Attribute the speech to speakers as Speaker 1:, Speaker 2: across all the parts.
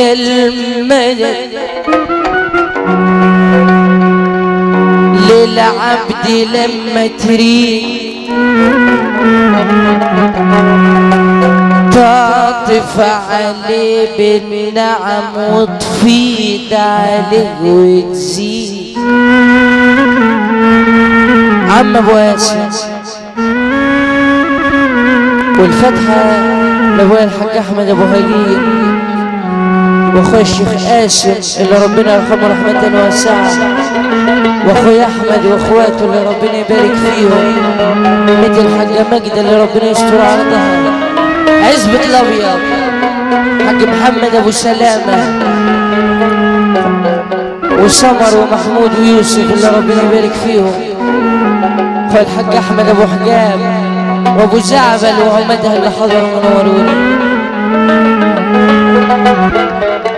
Speaker 1: المدد للعبد لما تريد تعطف عليه بالنعم وتفيد عليه وتزيد. عم أبو ياسر والفتحة لابويا الحاج أحمد أبو هجير واخويا الشيخ قاسم اللي ربنا يرحمه رحمة واسعة. واخويا أحمد واخواته اللي ربنا يبارك فيهم. بيت الحاجة ماجدة اللي ربنا يستر عرضها عزبة الأبيض حاج محمد أبو سلامة وسمر ومحمود ويوسف اللي ربنا يبارك فيهم. فالحاج أحمد أبو حجاب وأبو زعبل وعمدها اللي حضروا منوروني.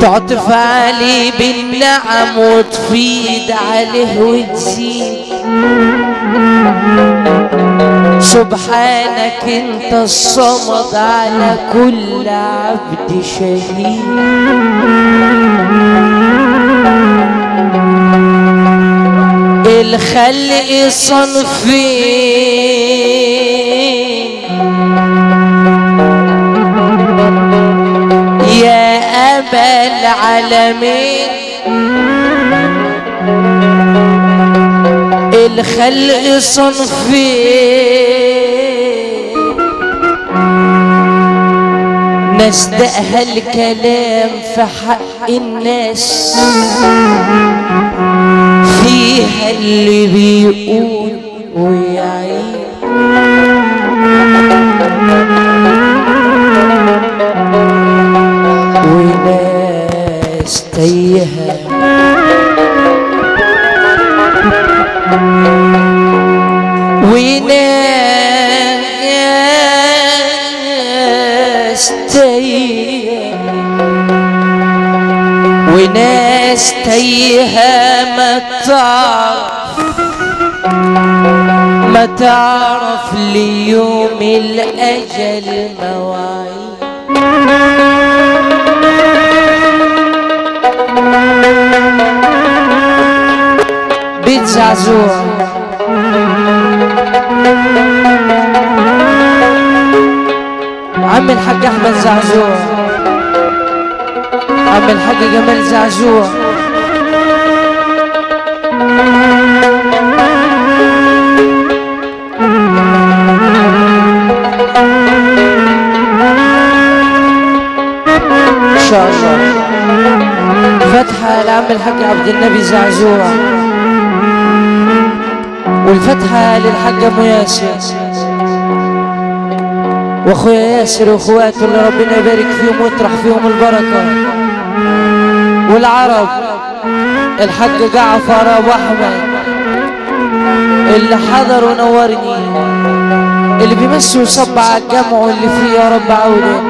Speaker 1: تعطف عليه بالنعم وتفيد عليه وتزيد. سبحانك انت الصمد على كل عبد شهيد. الخلق صنفين. أبا العالمين الخلق صنفين. نصدقها الكلام في حق الناس. فيها اللي بيقول ويعيد. ما تعرف ما تعرف ليوم الأجل مواعيد؟ بيت زعزوع عم الحاج أحمد زعزوع عم الحاج جمال زعزوع لعم الحاج عبد النبي زعزوع. والفتحة للحاج ام ياسر. وأخويا ياسر واخواته اللي ربنا يبارك فيهم ويطرح فيهم البركة. والعرب الحاج جعفر أبو أحمد. اللي حضر ونورني. اللي بيمسي ويصب على الجمع واللي فيه يا رب عوده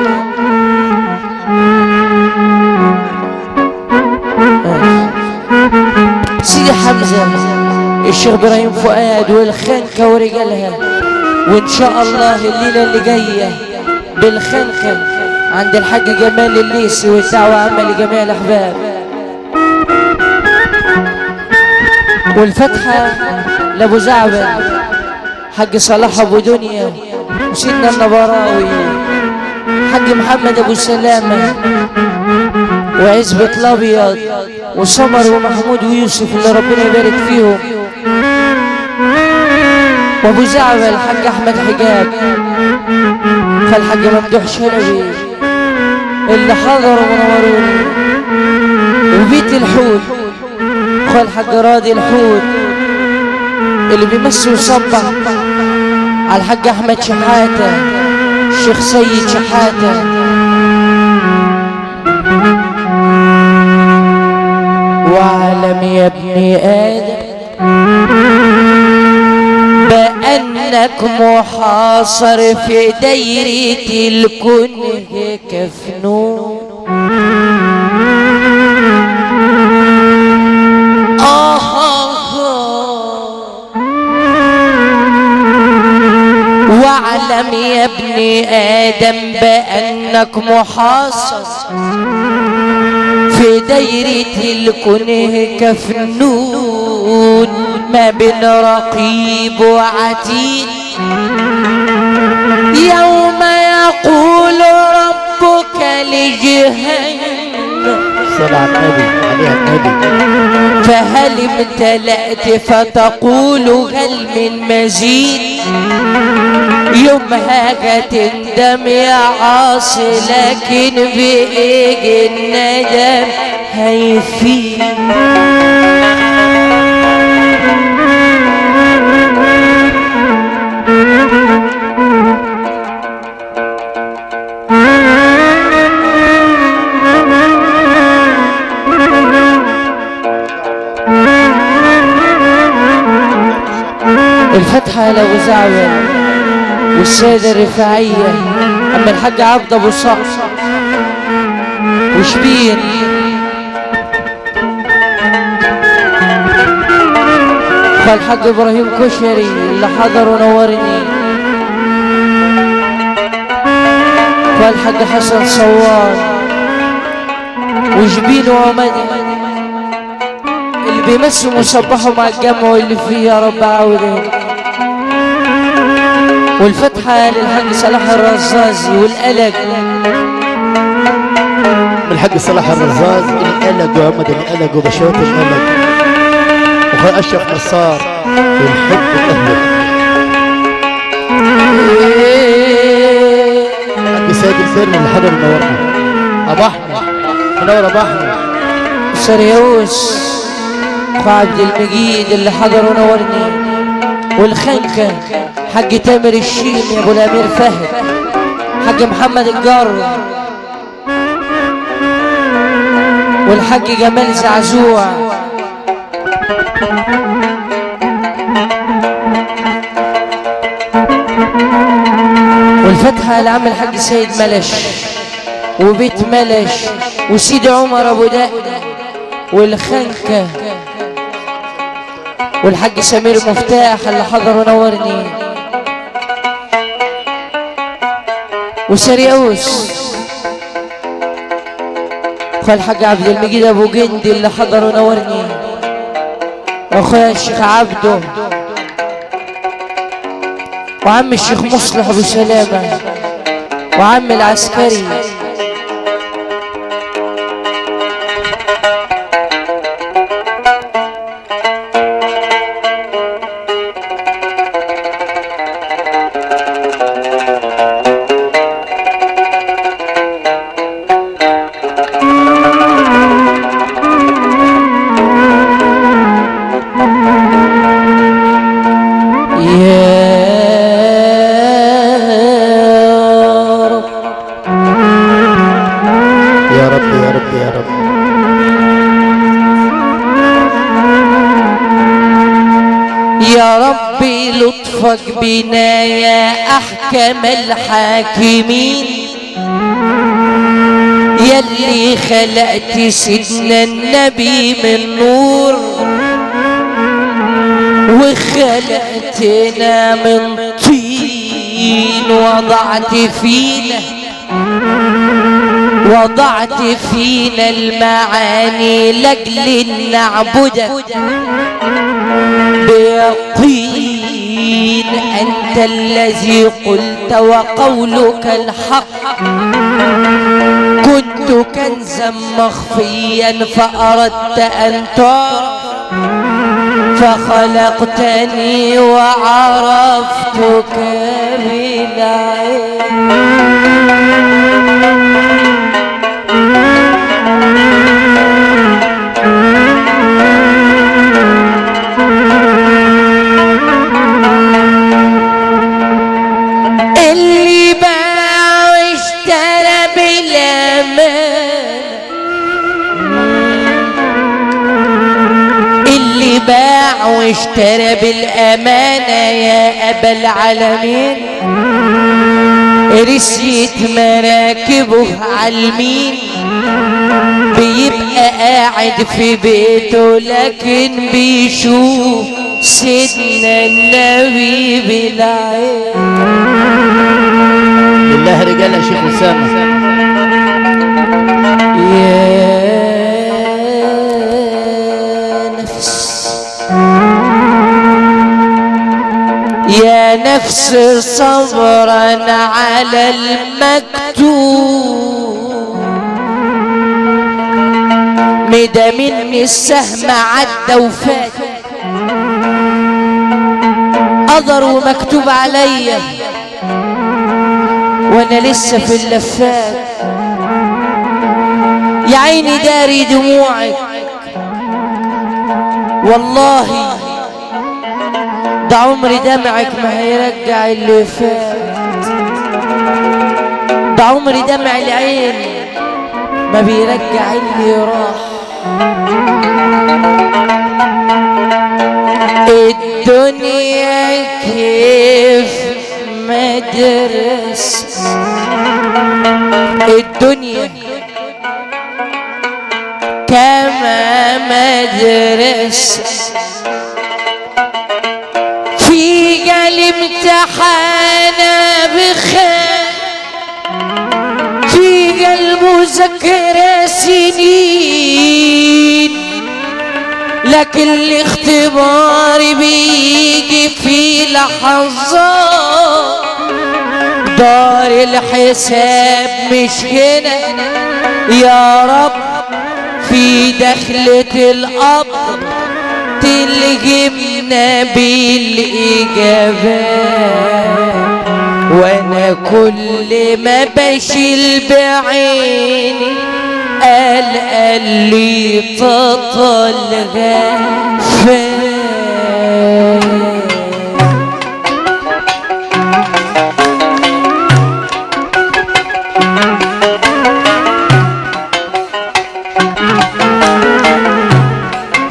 Speaker 1: حمزة الشيخ إبراهيم فؤاد والخنكة ورجالها وإن شاء الله الليلة اللي جاية بالخنكة عند الحاج جمال الليسي والدعوة عامة لجميع الأحباب. والفتحة لأبو زعبل حاج صلاح أبو دنيا وسيدنا النبراوي حاج محمد أبو سلامة وعزبة الأبيض. وسمر ومحمود ويوسف اللي ربنا يبارك فيهم. وابو زعبل الحاج أحمد حجاب. فالحاج ممدوح شلبي. اللي حضروا منوروني وبيت الحوت. اخو الحاج راضي الحوت. اللي بيمسي ويصبح على الحاج أحمد شحاتة. الشيخ سيد شحاتة. واعلم يا ابن آدم. بأنك محاصر في دايرة الكنه كفنون. واعلم يا ابن آدم بأنك محاصر دايرة الكنه كفنون ما بين رقيب وعتيد يوم يقول ربك لجهنم
Speaker 2: صلى على النبي عليها النبي.
Speaker 1: فهل امتلأت فتقول هل من مزيد يومها تندم يا عاصي لكن بإيج الندم هيفيد الفتحة لو زعوة والسيدة الرفاعية أما الحاج عبد أبو صقر وشبين فالحاج إبراهيم كشري اللي حضر ونورني. والحاج حسن صوار. وجبين اللي بيمسوا مصبحوا مع الجمع واللي فيه يا رب عوده والفتحة للحاج صلاح الرزازي والقلق.
Speaker 2: من الحق صلاح الرزاز القلق وعمد القلق وبشوت القلق. وخي أشرف نصار والحب اهله حق سيد الفيرم اللي حضر منورنا ابو أحمد. منور أحمد؟
Speaker 1: سريوس اخو عبد المجيد اللي حضر ونورني والخنكة حق تامر الشيم يا أبو الأمير فهد حق محمد الجار والحاج جمال زعزوع. والفتحة لعم الحاج سيد ملش وبيت ملش وسيد عمر أبو دق والخنكة والحاج سمير مفتاح اللي حضر ونورني. وسريوس أخويا الحاج عبد المجيد أبو جندي اللي حضر ونورني. وأخويا الشيخ عبده. وعم الشيخ مصلح أبو سلامة. وعم العسكري. لطفك بنا يا أحكم الحاكمين. يلي خلقت سيدنا النبي من نور. وخلقتنا من طين. وضعت فينا وضعت فينا المعاني لأجل أن نعبدك أنت الذي قلت وقولك الحق. كنت كنزا مخفيا فأردت أن تعرف. فخلقتني وعرفتك بالعين اشترى بالأمانة يا أبا العالمين. رسيت مراكبه عالمين بيبقى قاعد في بيته لكن بيشوف سيدنا النبي بالعين.
Speaker 2: لله رجال يا شيخ أسامة.
Speaker 1: يا نفس صبرا على المكتوب. مدى مني السهم عدى وفات. قدر ومكتوب عليا وأنا لسه في اللفات. يا عيني داري دموعك. والله ده عمر دمعك ما هيرجع اللي فات. ده عمر دمع العين ما بيرجع اللي راح. الدنيا كيف مدرسة الدنيا كما مدرسة في قلب امتحان بخير. في قلب مذكرة سنين لكن الاختبار بيجي في لحظات دار الحساب مش هنا. يا رب في دخلة القبر تلجمنا بالإجابات وأنا كل ما بشيل بعيني قال قال لي تطل غفال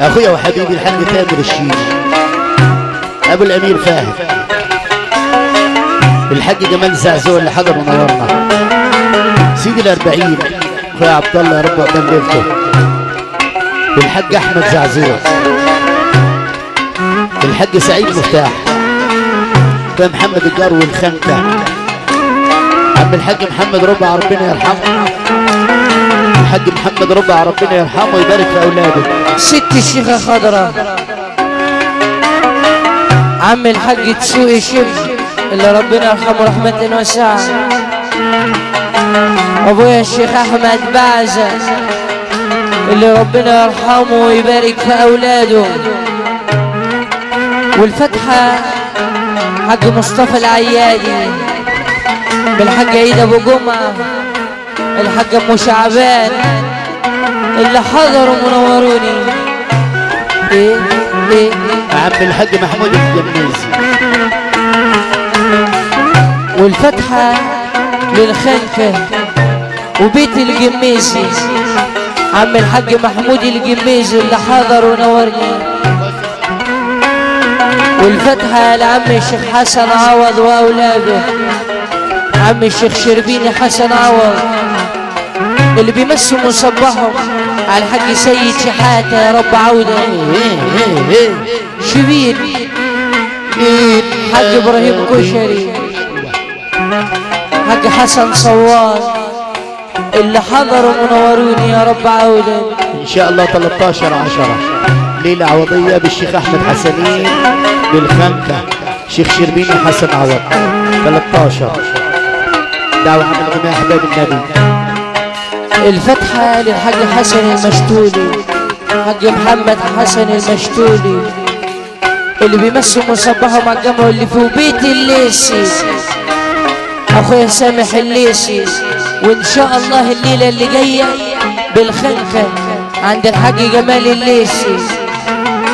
Speaker 2: أخويا وحبيبي الحاج تامر الشيخ أبو الأمير فاهم الحاج جمال زعزوع اللي حضر ونورنا سيدي الأربعين أخويا عبد الله يا رب عقبال ليلته الحاج أحمد زعزوع الحاج سعيد مفتاح أخويا محمد الجار والخنكة عم الحاج محمد ربع ربنا يرحمه الحاج محمد ربع ربنا يرحمه ويبارك في أولاده.
Speaker 1: ست الشيخة خضراء. عم الحاج تسوقي شبل اللي ربنا يرحمه رحمة واسعة. أبويا الشيخ أحمد بعزة اللي ربنا يرحمه ويبارك في أولاده. والفتحة حاج مصطفى العيادي. بالحاج عيد أبو جمعة. الحاج ام شعبان. اللي حضروا منوروني. إيه إيه
Speaker 2: عم الحاج محمود الجميزي.
Speaker 1: والفتحة للخنكة وبيت الجميزي عم الحاج محمود الجميزي اللي حضر ونورني والفتحة لعم الشيخ حسن عوض وأولاده. عم الشيخ شربيني حسن عوض. اللي بيمسوا مصبحهم على الحاج سيد شحاتة يا رب عودة. شبين حاج إبراهيم كشري. حاج حسن صوان اللي حضروا منوروني يا رب عودة.
Speaker 2: إن شاء الله 13 10 ليلة عوضية بالشيخ أحمد حسنين بالخنكة شيخ شربيني حسن عوض. 13 دعوة عم الغناء أحباب النبي.
Speaker 1: الفتحة للحاج حسن المشتولي. حاج محمد حسن المشتولي. اللي بيمسوا مصباحه مع الجامعة اللي في بيت الليسي. أخويا سامح الليسي. وإن شاء الله الليلة اللي جاية بالخنكة عند الحاج جمال الليسي.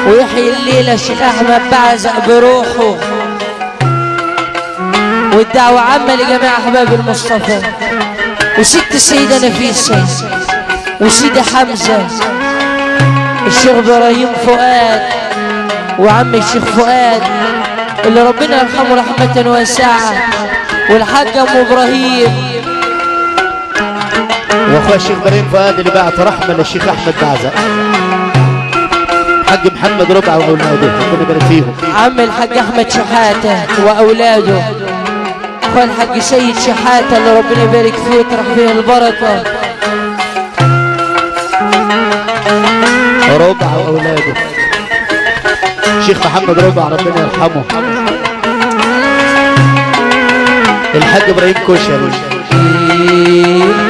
Speaker 1: ويحيي الليلة الشيخ أحمد بعزق بروحه. والدعوة عامة لجميع أحباب المصطفى. وست السيدة نفيسة وسيدي حمزة الشيخ إبراهيم فؤاد وعم الشيخ فؤاد اللي ربنا يرحمه رحمة واسعة والحاج أم إبراهيم.
Speaker 2: واخويا الشيخ إبراهيم فؤاد اللي بعت رحمة للشيخ أحمد بعزة. حق محمد ربع وأولاده ربنا يبارك فيهم.
Speaker 1: عم الحاج أحمد شحاتة وأولاده. اخويا الحاج سيد شحاتة اللي ربنا يبارك فيه ويطرح فيه البركة.
Speaker 2: ربع واولاده الشيخ محمد ربع ربنا يرحمه. الحاج إبراهيم كشري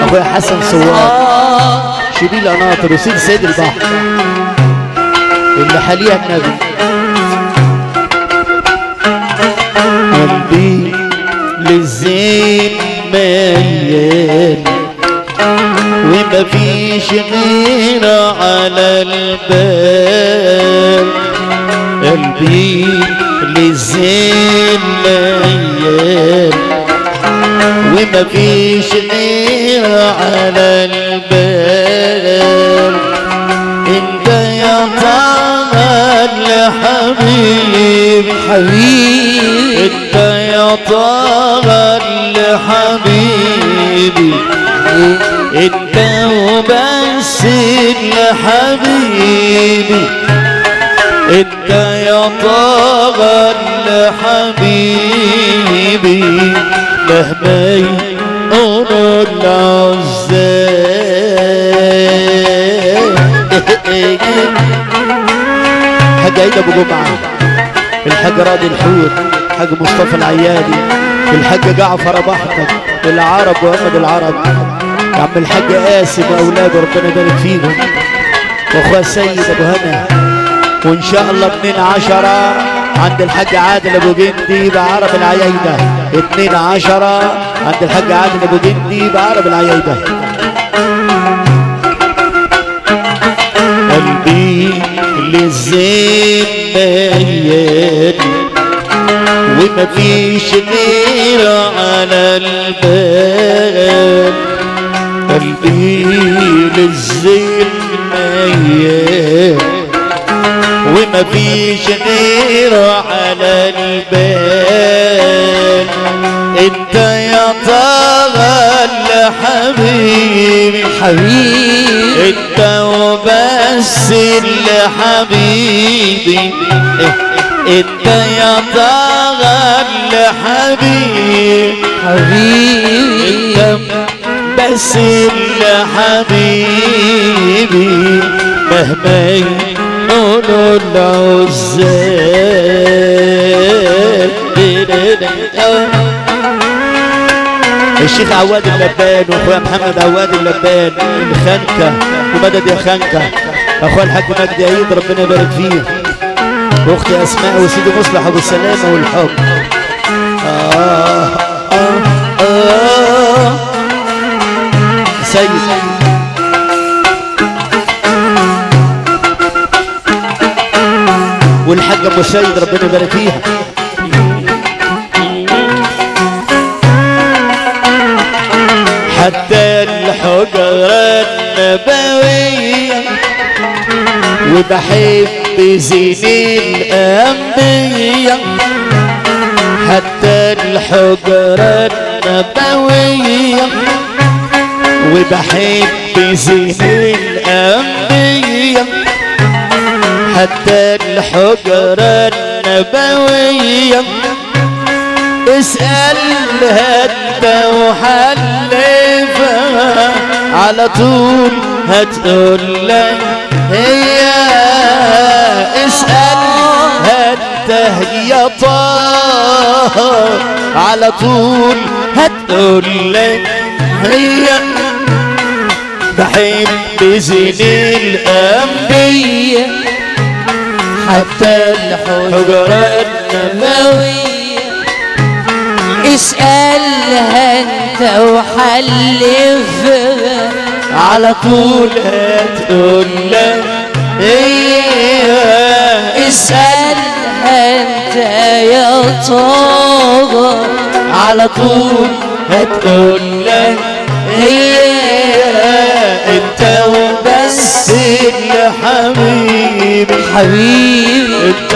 Speaker 2: أخويا حسن سوار
Speaker 1: آه
Speaker 2: شبيل قناطر وسيد سيد البحر. اللي حاليها النبي قلبي للزين ميال وما فيش غير على البال. قلبي للزين ميال وما فيش غير على البال. انت يا طه الحبيبي مهما يقولوا العزاب حاج عيد أبو جمعة الحاج راضي الحوت حاج مصطفى العيادي الحاج جعفر ابو العرب وأحمد العرب. يا عم الحاج قاسم واولاده ربنا يبارك فيهم. واخويا السيد أبو هنا. وإن شاء الله 2 10 عند الحاج عادل أبو جندي بعرب العيايده 2 10 عند الحاج عادل أبو جندي بعرب العيايده قلبي للزين ميال وما فيش غير على البال قلبي للزين ميال وما فيش غير على البال. انت يا طه الحبيب.
Speaker 1: حبيب.
Speaker 2: انت وبس اللي حبيبي انت يا طه الحبيب.
Speaker 1: حبيب.
Speaker 2: انت بس اللي حبيبي مهما الشيخ عواد اللبان واخويا محمد عواد اللبان. الخنكة ومدد يا خنكة اخويا الحاج مجدي عيد ربنا يبارك فيه. وأختي أسماء وسيدي مصلح أبو السلامة والحب. آه. والحاج أبو سيد ربنا يبارك فيها. حتى الحجرة النبوية وبحب زين الأنبياء. حتى الحجرة النبوية وبحب زين الأنبياء. الحجرة النبوية. اسألها انت وحلفها على طول هتقول لك هي. اسألها انت يا طه على طول هتقول لك هي. بحب زين الأنبياء.
Speaker 1: حتى الحجرات النبوية اسألها أنت وحلفها
Speaker 2: على طول هتقول لك هي
Speaker 1: اسألها أنت يا طه
Speaker 2: على طول هتقول لك هي أنت وبس اللي حبيبي
Speaker 1: حبيبي.
Speaker 2: انت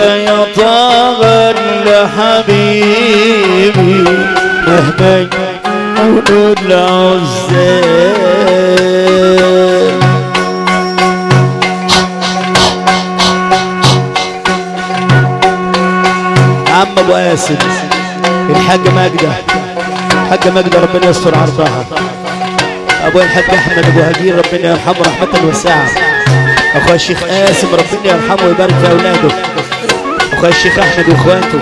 Speaker 2: يا حبيبي مهما ونود العزال عم أبو قاسم الحاج ماجدة. الحاجة ماجدة ربنا يستر عرضها. ابويا الحاج أحمد أبو هجير ربنا يرحمه رحمة واسعة. اخويا الشيخ قاسم ربنا يرحمه ويبارك في أولاده. اخويا الشيخ أحمد وإخواته.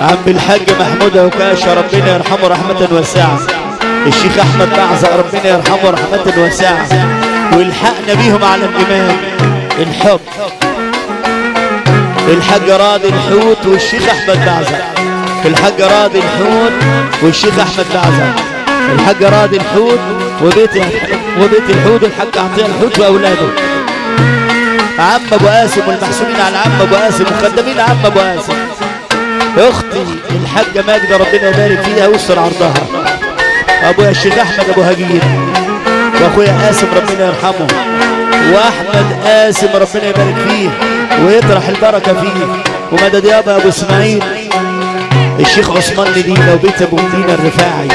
Speaker 2: عم الحاج محمود عكاشة ربنا يرحمه رحمة واسعة. الشيخ أحمد بعزة ربنا يرحمه رحمة واسعة. والحقنا بيهم على الإمام الحب. الحاج راضي الحوت والشيخ أحمد بعزة الحاج راضي الحوت والشيخ أحمد بعزة الحاج راضي الحوت وبيت وبيت الحوت والحاج عطية الحوت وأولاده عم أبو قاسم والمحسوبين على عم أبو قاسم وخدامين عم أبو قاسم أختي الحاجة ماجده ربنا يبارك فيها ويستر عرضها. ابويا الشيخ أحمد أبو هجير. واخويا قاسم ربنا يرحمه. وأحمد قاسم ربنا يبارك فيه ويطرح البركة فيه. ومدد يابا أبو إسماعيل. الشيخ عثمان مدينه وبيت أبو مدينة الرفاعي.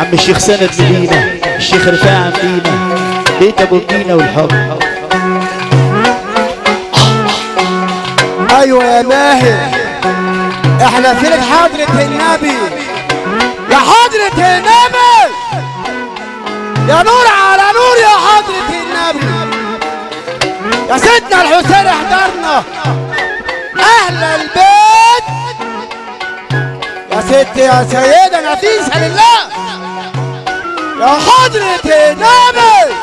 Speaker 2: عم الشيخ سند مدينة الشيخ رفاعي مدينة بيت أبو مدينة والحب.
Speaker 3: أيوه يا ماهر إحنا في لك حضرة النبي يا حضرة النبي يا نور على نور يا حضرة النبي يا سيدنا الحسين احضرنا. أهل البيت. يا ست يا سيدة نفيسة لله. يا حضرة النبي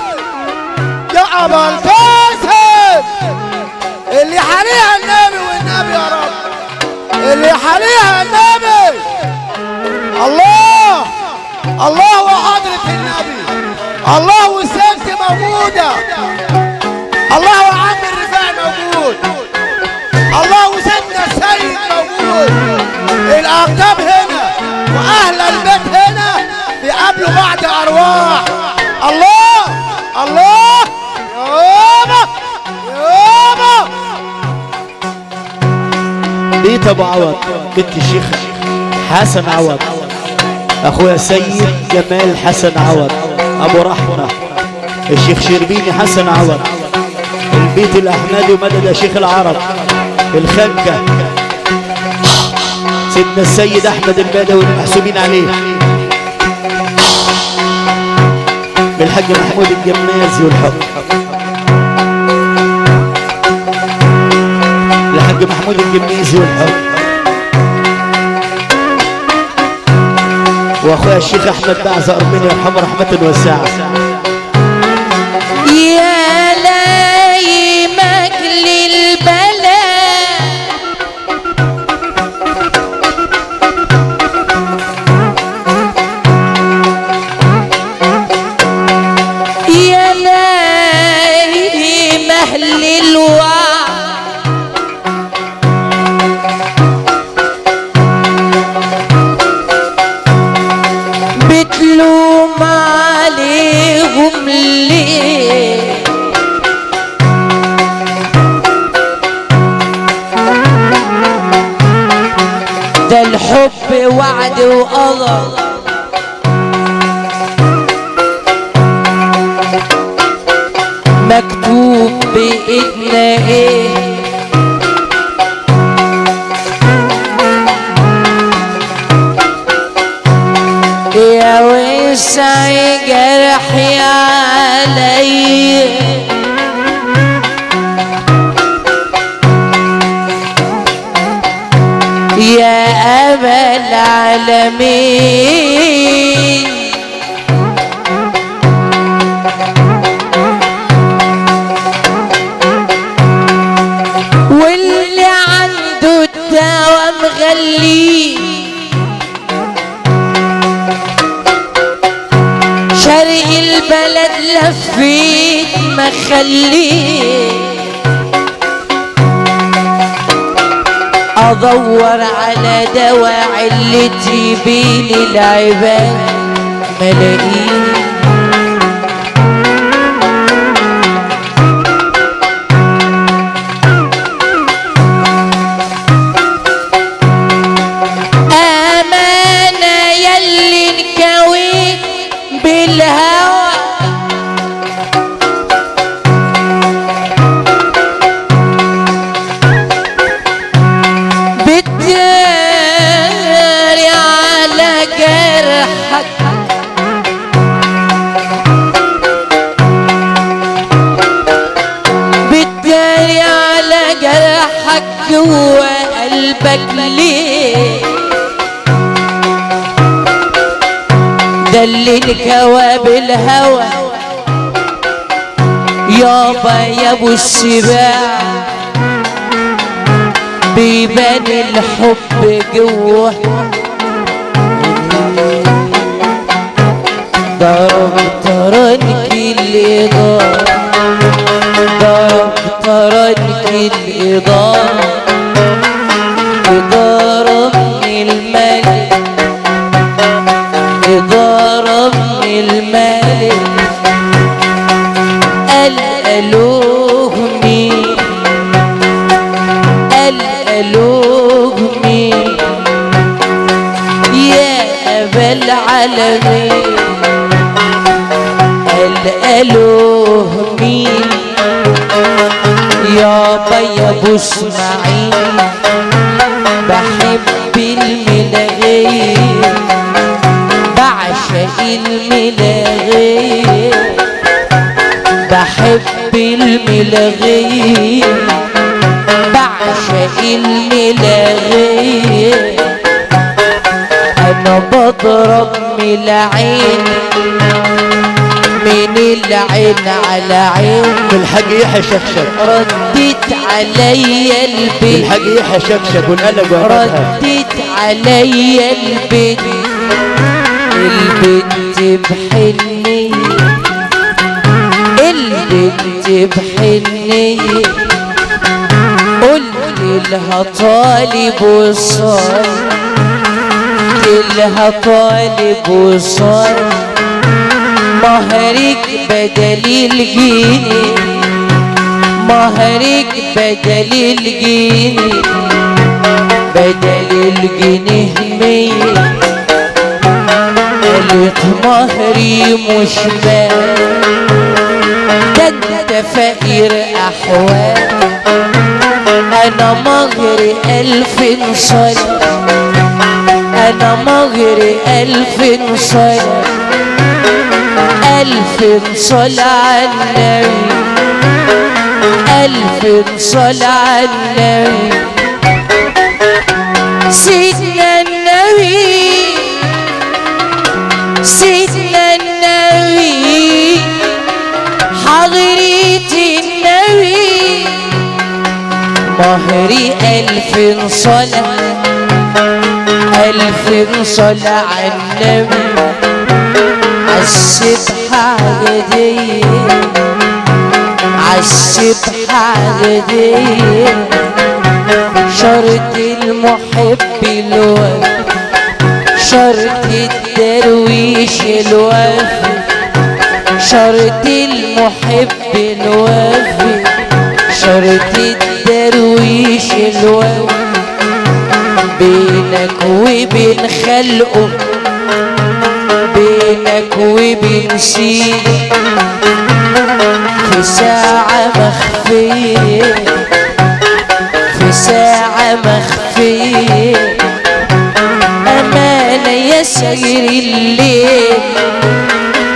Speaker 3: يا أبا القاسم اللي حاليها النبي والنبي يا رب. اللي حاليها النبي. الله الله وحضرة النبي. الله والسمس موجودة. الله وعم الرفاع موجود. الله وسيدنا السيد موجود. الأقطاب هنا وأهل البيت هنا بيقابلوا بعض الله الله يابا يابا.
Speaker 2: بيت أبو عوض بنت الشيخ حسن عوض. أخويا سيد جمال حسن عوض أبو رحمة. الشيخ شربيني حسن عوض. البيت الأحمدي ومدد شيخ العرب. الخنكة. سيدنا السيد أحمد البدوي المحسوبين عليه. بالحاج محمود الجمازي والحب الحاج محمود الجميزي والحب وأخويا الشيخ أحمد بعزة ربنا يرحمه رحمة واسعة.
Speaker 1: يا أبا العالمين. واللي عنده الدواء مغليه شرق البلد لفيت مخليه أدور على دواعي اللي تجيبي لي العباد ملاقيه اللي انكوى بالهوى. يابا يا أبو السباع بيبان الحب جوه. ضرب ترنك الإضاءة ضرب قال ألوه مين يابا يا أبو إسماعيل بحب الملاغيه بعشق الملاغيه بحب الملاغيه بعشق الملاغيه أنا بضرب من العين من العين على عين.
Speaker 2: بالحق يحيى شكشك
Speaker 1: ردت عليا البيت.
Speaker 2: بالحق يحيى شكشك والقلق
Speaker 1: ردت عليا البنت البنت بحنية البنت بحنية قلت لها طالب وصال. قلت لها طالب وصال. مهرك بدل الجنيه مهرك بدل الجنيه بدل الجنيه مية قالت مهري مش ده انت فقير احوال أنا مهري الف صلاة أنا مهري الف صلاة ألف صلاة على النبي. ألف صلاة على النبي. سيدنا النبي. سيدنا النبي. حضرة النبي. مهري ألف صلاة. ألف صلاة على النبي. عالسبحة عددية عالسبحة عددية شرط المحب الوفي شرط الدرويش الوفي شرط المحب الوفي شرط الدرويش الوفي بينك وبين خلقه بينك وبين سيدي في ساعة مخفية في ساعة مخفية. أمانة يا سجر الليل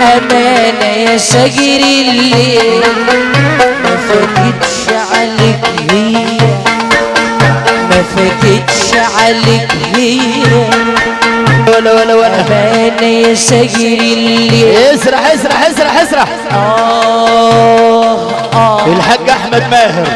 Speaker 1: أمانة يا سجر الليل. ما فاتتش عليك هي ما فاتتش عليك هي.
Speaker 2: ولا ولا ولا
Speaker 1: أمانة يا سجر الليل
Speaker 2: اسرح اسرح اسرح اسرح.
Speaker 1: آه آه.
Speaker 2: الحاج أحمد ماهر.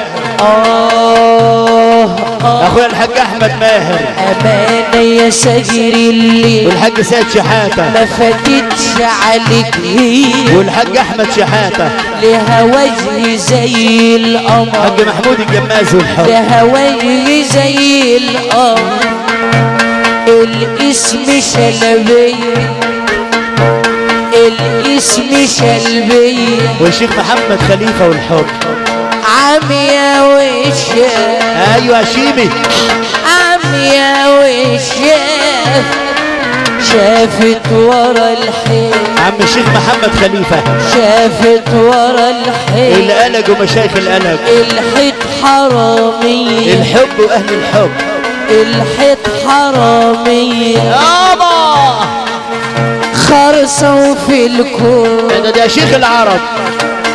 Speaker 1: آه آه.
Speaker 2: اخويا الحاج أحمد ماهر.
Speaker 1: أمانة يا سجر الليل
Speaker 2: والحاج سيد شحاتة.
Speaker 1: ما فاتتش عليك. هي
Speaker 2: والحاج أحمد شحاتة.
Speaker 1: لها وجه زي القمر.
Speaker 2: حاج محمود الجماز والحب.
Speaker 1: لها وجه زي القمر. الاسم شلبية الاسم شلبية
Speaker 2: والشيخ محمد خليفة والحب؟
Speaker 1: عمية وشاف
Speaker 2: أيوه يا شيمي
Speaker 1: عمية وشاف شافت ورا الحيط.
Speaker 2: عم الشيخ محمد خليفة.
Speaker 1: شافت ورا الحيط.
Speaker 2: القلق ومشايخ القلق.
Speaker 1: الحيط حرامية
Speaker 2: الحب وأهل الحب.
Speaker 1: الحيط حرامية
Speaker 2: يابا!
Speaker 1: خرصة في الكون.
Speaker 2: ده ده يا شيخ العرب.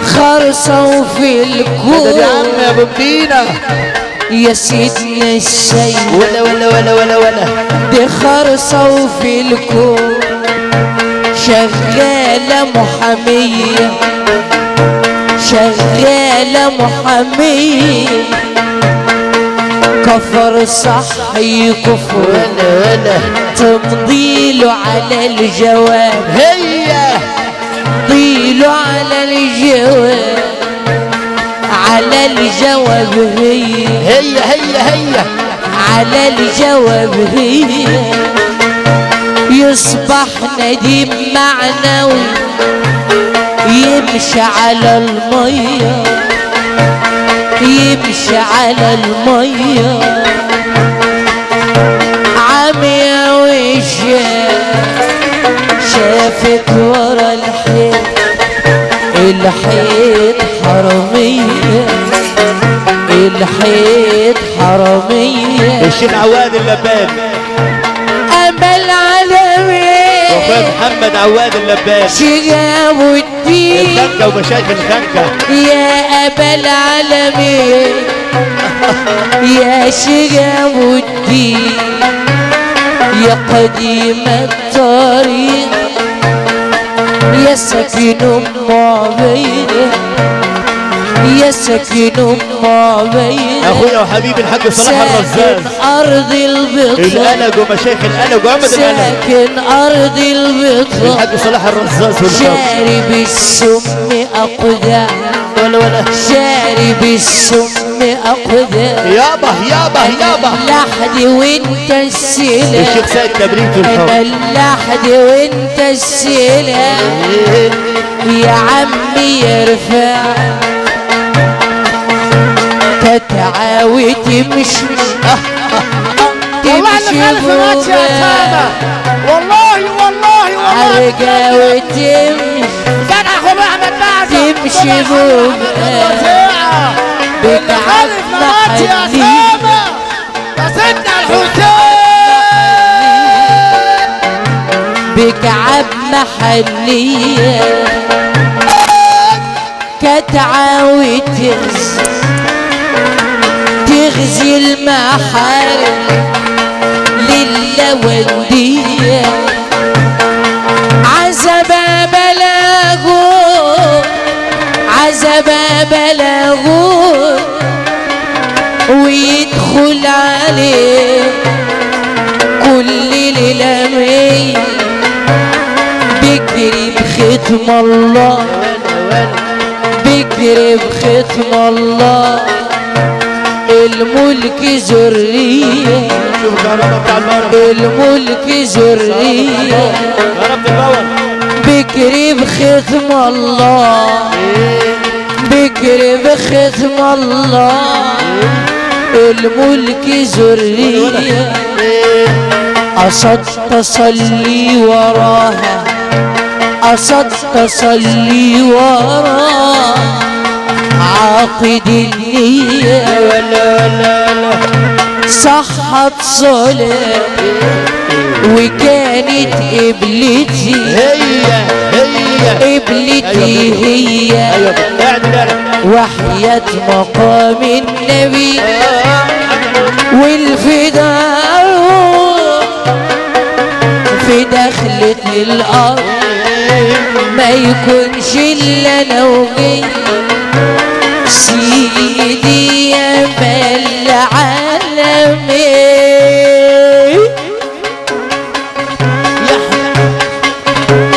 Speaker 1: خرصة في
Speaker 2: ده ده يا عم يا
Speaker 1: الكون
Speaker 2: ابو مدينة.
Speaker 1: يا سيدنا السيد
Speaker 2: ولا ولا ولا ولا ولا.
Speaker 1: دي خرصة وفي الكون. شغالة محامية. شغالة محامية. كفر صح يكفر
Speaker 2: ولا ولا
Speaker 1: تمضيله على الجواب.
Speaker 2: هي
Speaker 1: ضيله على الجواب. على الجواب هي.
Speaker 2: هي هي هي
Speaker 1: على الجواب هي. يصبح نديم معنوي يمشي على المية. يمشي على المية. عمي وشاف شافت ورا الحيط؟ الحيط حرامية. الحيط حرامية.
Speaker 2: الشيخ عواد اللبان؟
Speaker 1: أمل عالمي
Speaker 2: واخويا محمد عواد اللبان.
Speaker 1: شجاب الدين
Speaker 2: الخنكة ومشايخ الخنكة
Speaker 1: يا أبا العالمين. يا شجاب الدين. يا قديم الطريق يا سكن أم عبيدة يا سكن أم عبيدة
Speaker 2: أخويا وحبيبي الحاج صلاح الرزاز.
Speaker 1: ساكن أرض البطلة
Speaker 2: القلق ومشايخ القلق وعمد القلق
Speaker 1: ساكن أرض البطلة
Speaker 2: الحاج صلاح الرزاز والخوف
Speaker 1: شارب السم أقدام
Speaker 2: ولا ولا.
Speaker 1: شارب السم أقدام
Speaker 2: يابا يابا يابا.
Speaker 1: اللحد وانت السلام
Speaker 2: الشيخ سيد تبريد
Speaker 1: أنا
Speaker 2: والحب.
Speaker 1: اللحد وانت السلام يا عمي يرفع تتعاوي تمشي
Speaker 3: سامة والله والله والله.
Speaker 1: عرقة وتمشي
Speaker 3: كان أخو بعزة
Speaker 1: تمشي
Speaker 3: الماتش يا
Speaker 1: محلي.
Speaker 3: سامة يا سيدنا الحسين.
Speaker 1: بكعب محلية كتعاوي تغزي تغزي المحارم للوندية عزبة بلاغو عزبة بلاغو ويدخل عليه كل الأمين بكري بختم الله بكري بختم الله. الملك ذرية الملك ذرية بكري بختم الله. بكري بختم الله. الملك ذرية أصدت صلي وراها. أصدت صلي وراها. عاقد النية
Speaker 2: ولا ولا ولا
Speaker 1: صحت صلاة وكانت قبلتي
Speaker 2: هي هي
Speaker 1: قبلتي هي
Speaker 2: بالك
Speaker 1: وحياة مقام النبي والفداء في دخلة الأرض. ما يكونش إلا أنا وجاي سيدي يا بل عالمي
Speaker 2: يا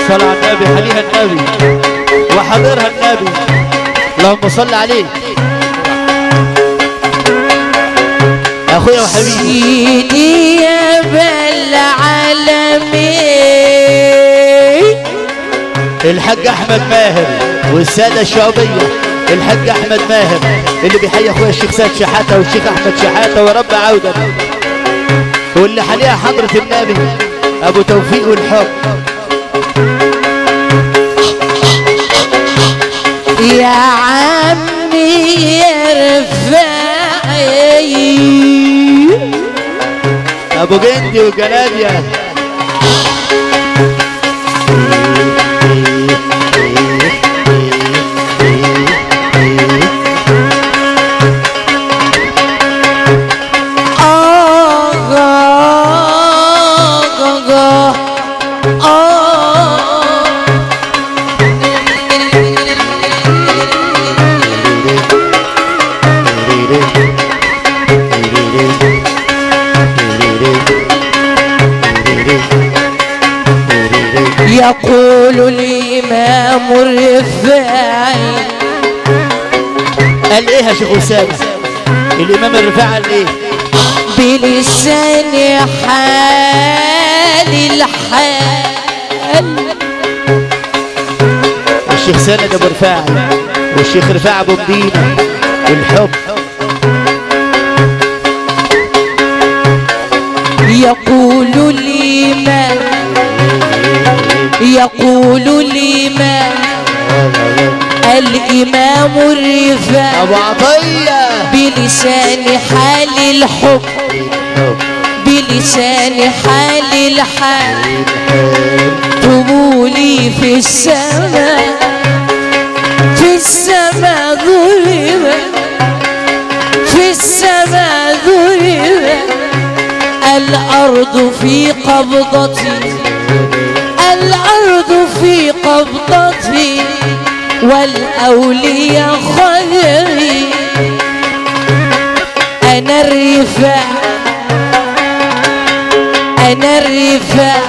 Speaker 2: صلى على النبي حليها النبي وحضرها النبي. اللهم صل عليه. أخويا وحبيبي.
Speaker 1: سيدي يا بل عالمي
Speaker 2: الحاج أحمد ماهر والسادة الشعبية. الحاج أحمد ماهر اللي بيحيي اخويا الشيخ سيد شحاتة والشيخ أحمد شحاتة ورب عودة. واللي حاليها حضرة النبي أبو توفيق والحب.
Speaker 1: يا عمي يا رفاعي
Speaker 2: أبو جندي وجلابيا
Speaker 1: يقول الإمام الرفاعي
Speaker 2: قال إيه يا شيخ أسامة؟ الإمام الرفاعي قال إيه؟
Speaker 1: بلسان حال الحال.
Speaker 2: الشيخ سند أبو رفاعي والشيخ رفاعي أبو مدينة والحب
Speaker 1: يقول يقول الإمام الإمام الرفاعي
Speaker 2: أبو عطية.
Speaker 1: بلسان حال الحب. بلسان حال الحال. طبولي في السماء. في السماء ضربا في السماء ضربا الأرض في قبضتي الأرض في قبضتي والأولياء خيري. أنا الرفاع أنا الرفاع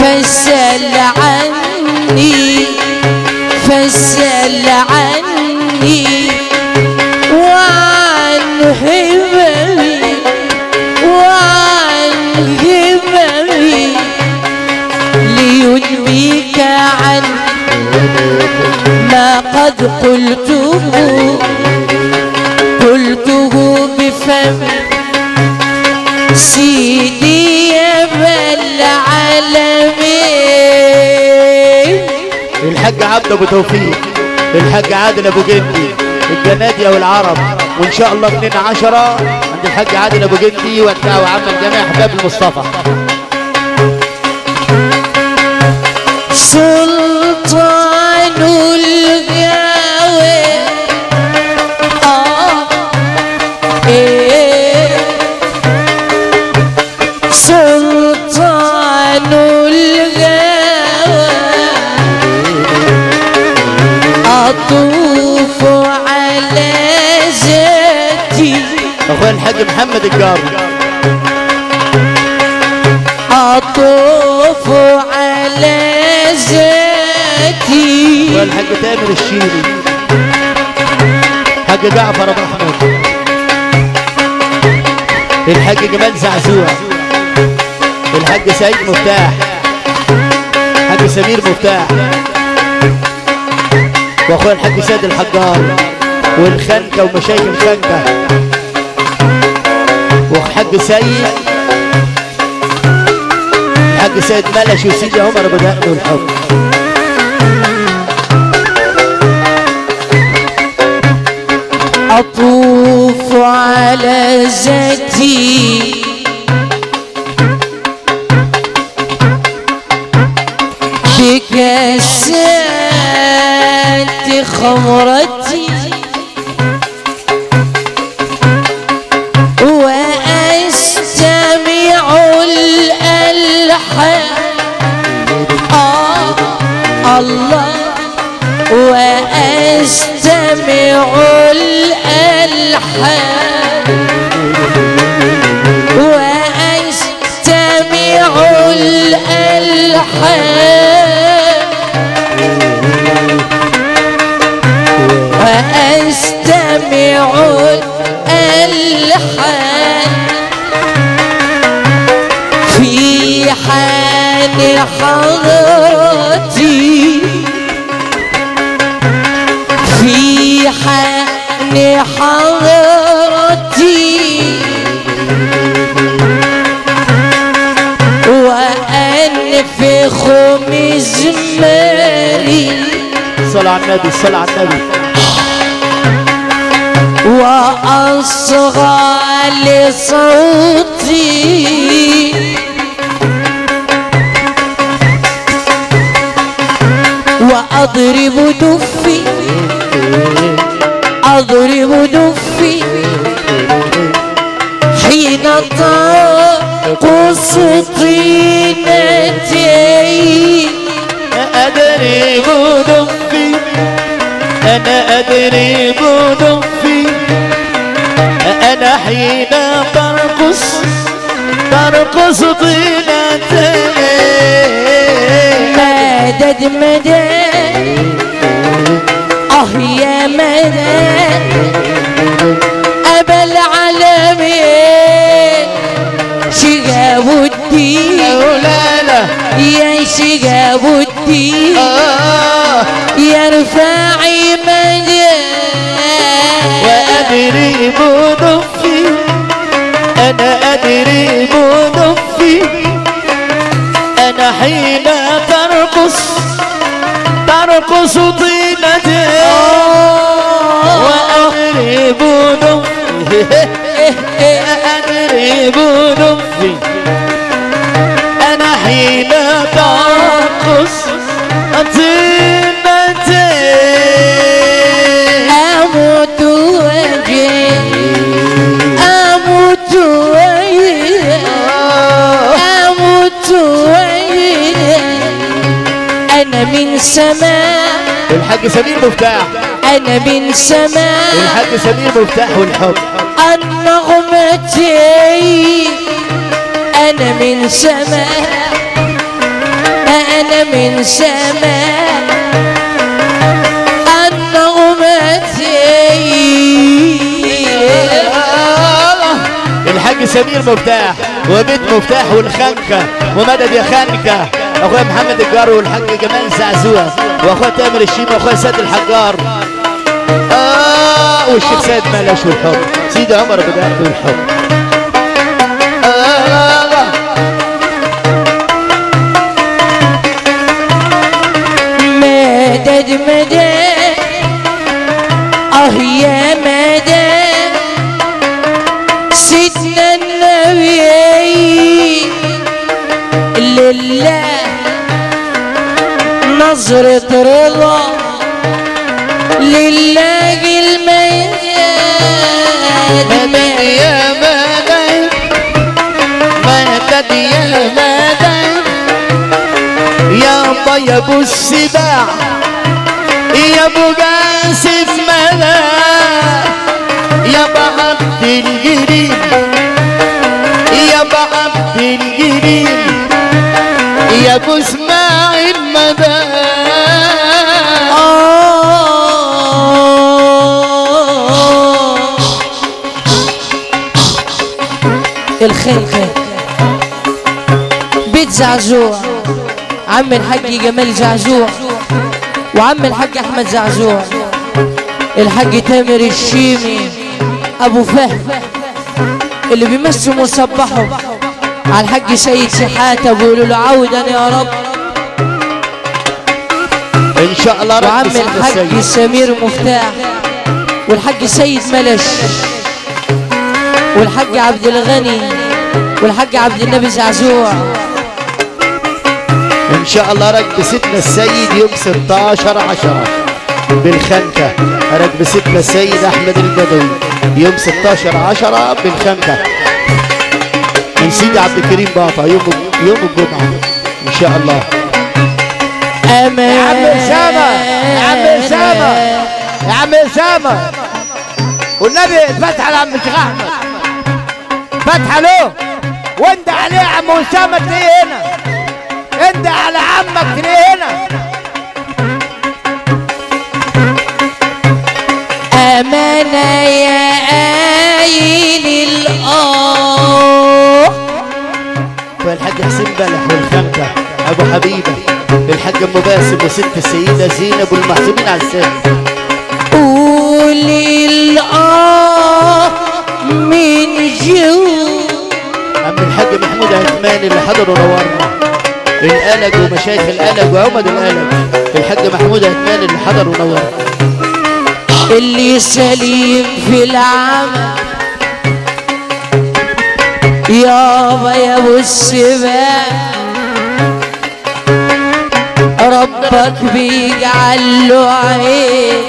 Speaker 1: فاسأل عني فاسأل عني. ما قد قلته قلته بفمي سيدي يا العالمين.
Speaker 2: الحاج عبد أبو توفيق الحاج عادل أبو جندي الجنادية والعرب وإن شاء الله 2 10 عند الحاج عادل أبو جندي والدعوة عامة لجميع احباب المصطفى.
Speaker 1: سلطان
Speaker 2: الحاج محمد الجاري
Speaker 1: أطوف على ذاتي
Speaker 2: والحاج تامر الشيري. حاج جعفر أبو احمد الحاج جمال زعزوع. الحاج سعيد مفتاح. حاج سمير مفتاح. واخويا الحاج سيد الحجار والخنكة ومشايخ الخنكة. وحاج سيد. الحاج سيد ملش وسيدي عمر ابو دقن صلى على النبي
Speaker 1: حين ترقص
Speaker 2: ترقص طينتي
Speaker 1: مدد مدد آه يا مدد ابا العالمين شقاب الدين يا شقاب الدين
Speaker 2: آه.
Speaker 1: يا رفاعي مدد
Speaker 2: وأدري أنا أدري بنفي أنا حين ترقص ترقص طينتي وأدري بنفي أدري بنفي أنا حين ترقص طينتي
Speaker 1: أنا من سماء.
Speaker 2: الحاج سمير مفتاح.
Speaker 1: أنا من سماء.
Speaker 2: الحاج سمير مفتاح والحب.
Speaker 1: النغمتي. أنا من سماء. أنا من سماء. النغمتي.
Speaker 2: الحاج سمير مفتاح وبيت مفتاح والخنكة. ومدد يا خنكة. اخويا محمد الجار والحاج جمال زعزوع واخويا تامر الشيم واخويا سيد الحجار آه والشيخ سيد ملاش والحب. سيدي عمر بدأت والحب.
Speaker 1: مدد مدد نظرة رضا لله الميت
Speaker 2: مدد يا مدد مدد يا مدد يا طيب السباع يا أبو قاسم مدد يا ابو عبد الجليل يا ابو عبد الجليل يا أبو إسماعيل مدد
Speaker 1: الخير بيت زعزوع عم الحاج جمال زعزوع وعم الحاج أحمد زعزوع الحاج تامر الشيمي. أبو فهد. اللي بيمسوا مصبحه. على الحاج سيد شحاتة. بيقولوا له عودا يا رب.
Speaker 2: إن شاء الله رب
Speaker 1: وعم الحاج. سمير مفتاح. والحاج سيد ملش. والحاج عبد الغني. والحاج عبد النبي زعزوع.
Speaker 2: إن شاء الله ركب سيدنا السيد يوم 16 10 بالخنكة. ركب سيدنا السيد أحمد البدوي. يوم 16 10 بالخنكة. من سيدي عبد الكريم باطا يوم يوم الجمعة. إن شاء الله.
Speaker 1: أمان
Speaker 3: يا عم أسامة. يا عم أسامة. يا عم أسامة. والنبي فتح على عم الشيخ احمد فتح له. وانت عليه يا عم اسامه تلاقيه هنا. انت على عمك تلاقيه هنا.
Speaker 1: امانه يا آيل الاه
Speaker 2: والحاج حسين بلح والخنكة أبو حبيبة. الحاج أم باسم وست السيدة زينب والمحسوبين على السن
Speaker 1: قولي الاه من جو
Speaker 2: عم الحاج محمود عثمان اللي حضر ونورنا القلق ومشايخ القلق وعمد القلق. الحاج محمود عثمان اللي حضر ونورنا
Speaker 1: اللي سليم في العمل. يابا يا ابو السباع ربك بيجعل له عين.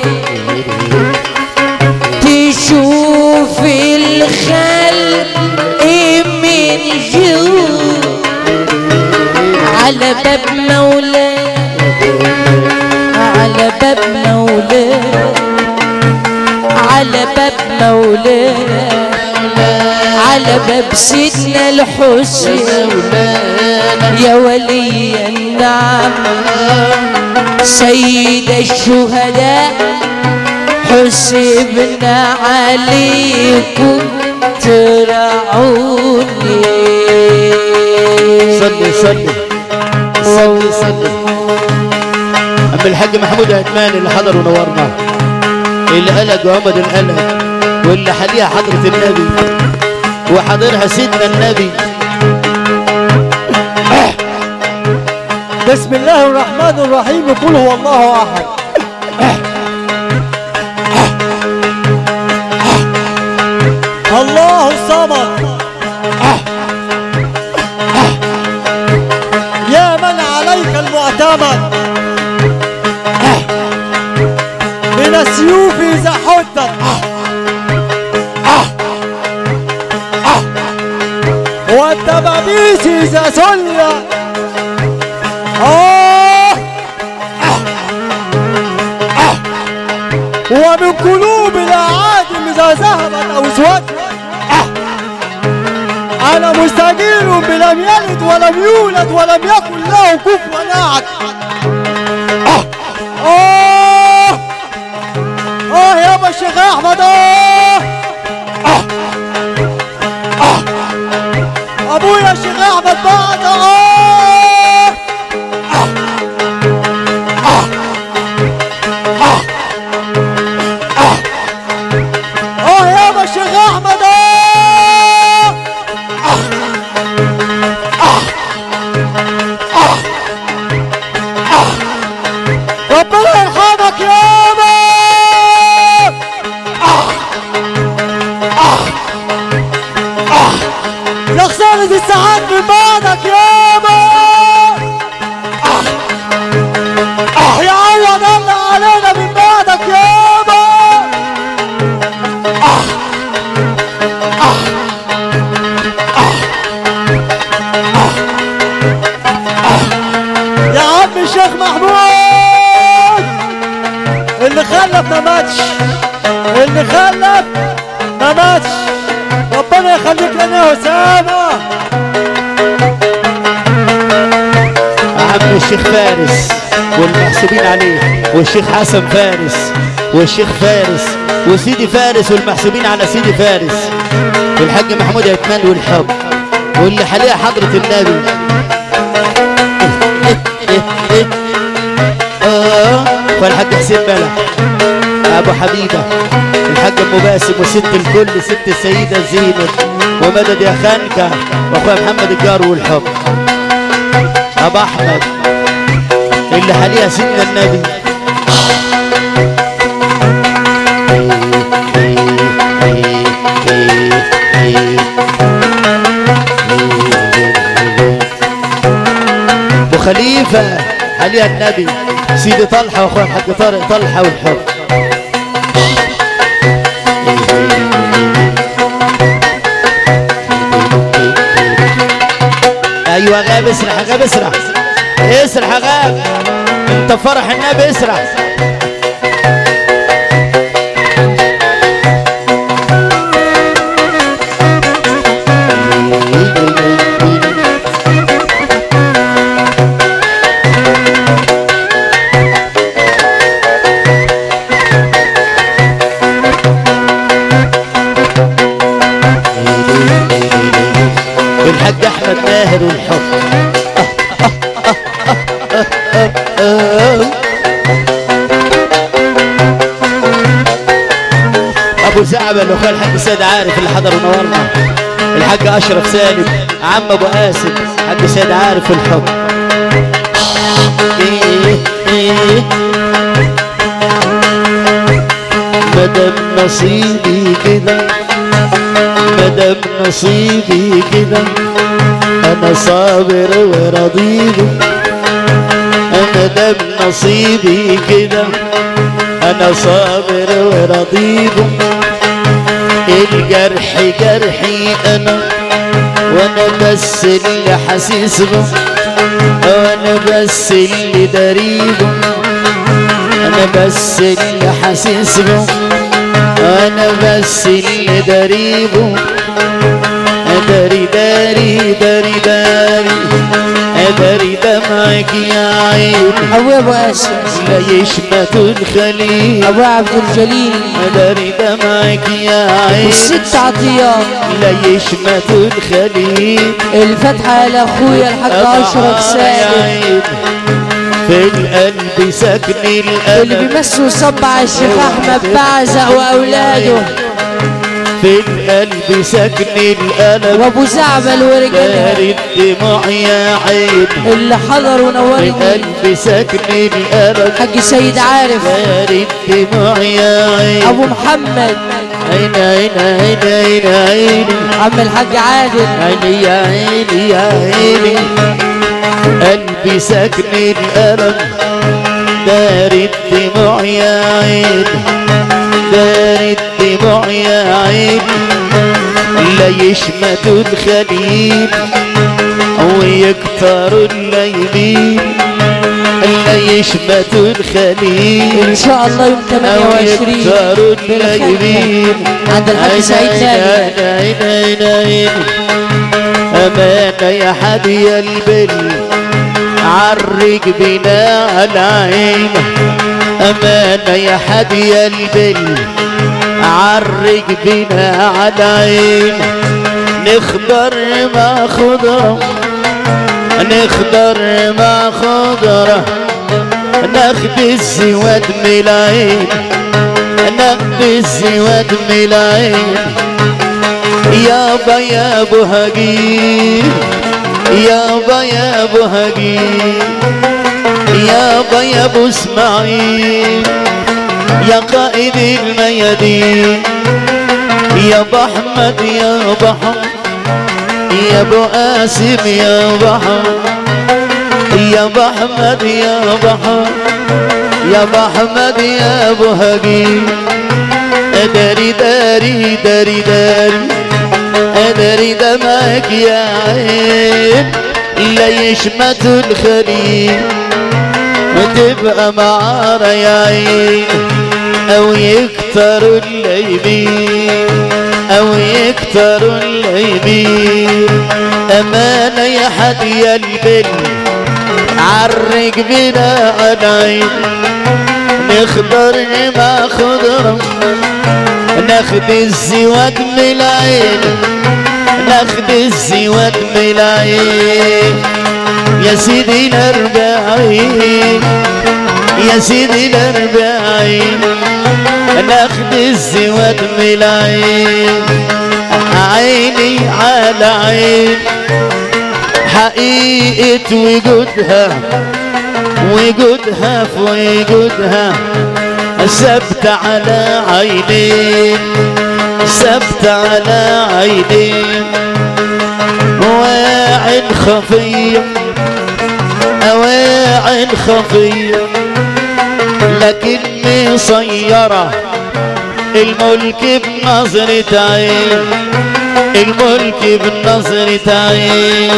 Speaker 1: تشوف الخلق. جوا على باب مولاي على باب مولاي على باب مولانا على باب سيدنا الحسين. يا ولي النعم سيد الشهداء حسبنا عليكم ترعوني
Speaker 2: صلي صلي صلي صلي عم الحاج محمود عثمان اللي حضر ونورنا اللي قلق وعمد القلق. واللي حليها حضرة النبي. وحاضرها سيدنا النبي.
Speaker 4: بسم الله الرحمن الرحيم. قل هو الله أحد. ولم يولد ولم يكن له كفوا أحد. آه. آه. يابا الشيخ أحمد. آه.
Speaker 2: فارس والمحسوبين عليه والشيخ حسن فارس والشيخ فارس وسيدي فارس والمحسوبين على سيدي فارس والحاج محمود عثمان والحب واللي حاليها حضرة النبي. آه والحاج حسين بلح أبو حبيبة الحاج ام باسم وست الكل ست السيدة زينب ومدد يا خانكه وأخويا محمد الجار والحب. أبو أحمد اللي حاليها سيدنا النبي؟ أبو خليفة حاليها النبي؟ سيدي طلحة واخويا الحاج طارق طلحة والحب. أيوه غاب اسرح غاب اسرح اسرح غاب انت فرح النبي اسرح زعبل واخويا الحاج سيد عارف اللي حضر ونورنا الحاج أشرف سالم عم أبو قاسم حاج سيد عارف الحب. مدام نصيبي كده مدام نصيبي كده أنا صابر ورضيبه أنا دام نصيبي كده أنا صابر ورضيبه الجرح جرحي أنا. وأنا بس اللي حاسس به وأنا بس اللي دريبه أنا بس اللي حاسس به أنا بس اللي دريبه داري داري داري داري داري دمع دمعك يا عين
Speaker 1: ابويا ابو اسف
Speaker 2: لا يشمت الخليل
Speaker 1: ابويا عبد الجليل
Speaker 2: داري دمعك يا عين
Speaker 1: والست عطيه
Speaker 2: لا يشمت الخليل
Speaker 1: الفاتحه لاخويا الحاج اشرف سالم
Speaker 2: في القلب سكن
Speaker 1: اللي
Speaker 2: الألم
Speaker 1: بيمسوا صبع الشيخ احمد بعزق واولاده
Speaker 2: في القلب سكن الألم.
Speaker 1: وابو زعبل ورجالها
Speaker 2: دار الدموع يا عين
Speaker 1: اللي حضر
Speaker 2: في
Speaker 1: ونورني
Speaker 2: القلب سكن الألم.
Speaker 1: حاج سيد عارف.
Speaker 2: دار الدموع يا عين
Speaker 1: أبو محمد.
Speaker 2: عين عين عين عين عين
Speaker 1: عم الحاج عادل.
Speaker 2: عيني يا عيني يا عيني. قلبي سكن الألم. دار الدموع يا عين دار الدموع يا عين لا يشمت الخليل ويكتر الليمين لا يشمت الخليل
Speaker 1: إن شاء الله يوم 28
Speaker 2: ويكتر
Speaker 1: بالخير.
Speaker 2: الليمين
Speaker 1: عند الحاج سعيد
Speaker 2: عين عين عين أمانة يا البل عرق بنا على عين أمانة يا حدي البل. عرق بنا على عين نخضر ما خضرة نخضر ما الزواد من العين ناخد الزواد من العين يابا يا ابو هجير يابا يا ابو هجير يابا يا ابو اسماعيل. يا قائد الميادين. يا أبو أحمد يا بحر يا أبو قاسم يا بحر يا أبو أحمد يا بحر يا أبو أحمد يا أبو هجير داري داري داري داري. ادري دمك يا عين. لا يشمت الخليل. وتبقى معارة يا عين أو يكتر الليبين أو يكتر الليبين أمانة يا حد يا البل عرق بنا العين نخضر ما خضر ناخد الزواج من العين. ناخد الزواج من العين. يا سيدي الأربعين يا سيدي الأربعين ناخد الزواج من العين عيني على عين حقيقة وجودها وجودها في وجودها. سبت على عينين سبت على عينين واعن خفية واعن خفية. لكن مصيرة الملك بنظرة عين الملك بنظرة عين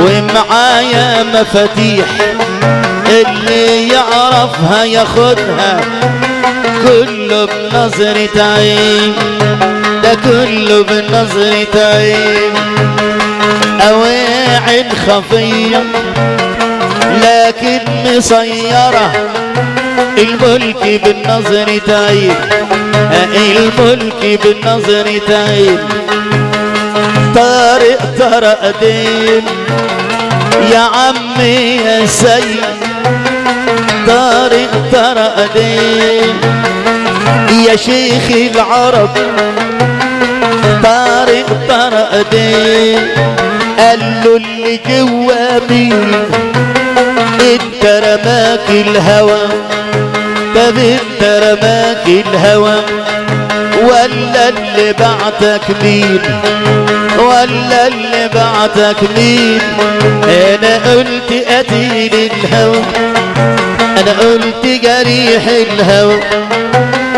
Speaker 2: ومعايا مفاتيح اللي يعرفها ياخدها كله بنظرة عين ده كله بنظرة عين أواعد خفية لكن مصيرة الملك بالنظرة عين الملك بالنظرة عين طارق طرق دين يا عمي يا سيد. طارق طرق دين يا شيخ العرب. طارق طرق دين قال له اللي جوا مين انت رماك الهوى. طب انت رماك الهوى؟ ولا اللي بعتك مين؟ ولا اللي بعتك مين؟ أنا قلت قتيل الهوى أنا قلت جريح الهوى.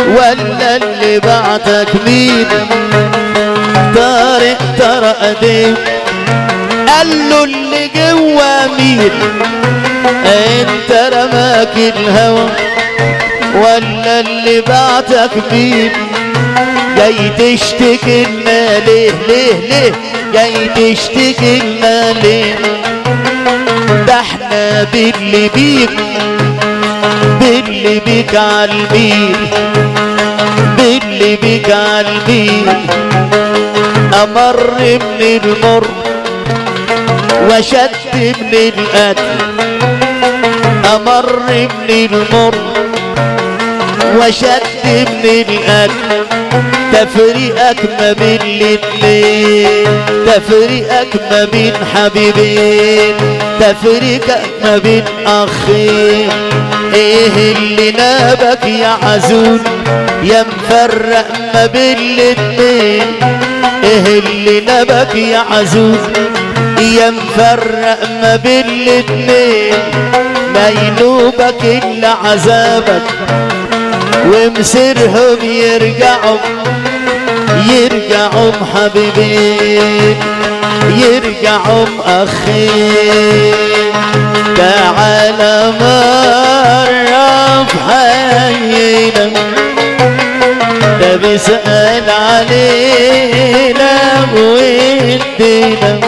Speaker 2: ولا اللي بعتك مين؟ طارق طرق دين قال له اللي جوا مين؟ انت رماك الهوى ولا اللي بعتك مين؟ جاي تشتكي لنا ليه ليه ليه؟ جاي تشتكي لنا ليه؟ ده إحنا باللي بيك باللي بيك عالمين باللي بيك عالمين. أمر من المر وشد من القتل أمر من المر وشد من القتل. تفريقك ما بين الاتنين تفريقك ما بين حبيبين تفريقك ما بين أخين. إيه اللي نابك يا عزول؟ يا مفرق ما بين الاتنين. إيه اللي نابك يا عزول؟ يا مفرق ما بين الاتنين ما ينوبك إلا عذابك. ومسيرهم يرجعوا يرجعوا حبيبين يرجعوا اخين تعال مرة في حينا ده بيسأل علينا ويدينا.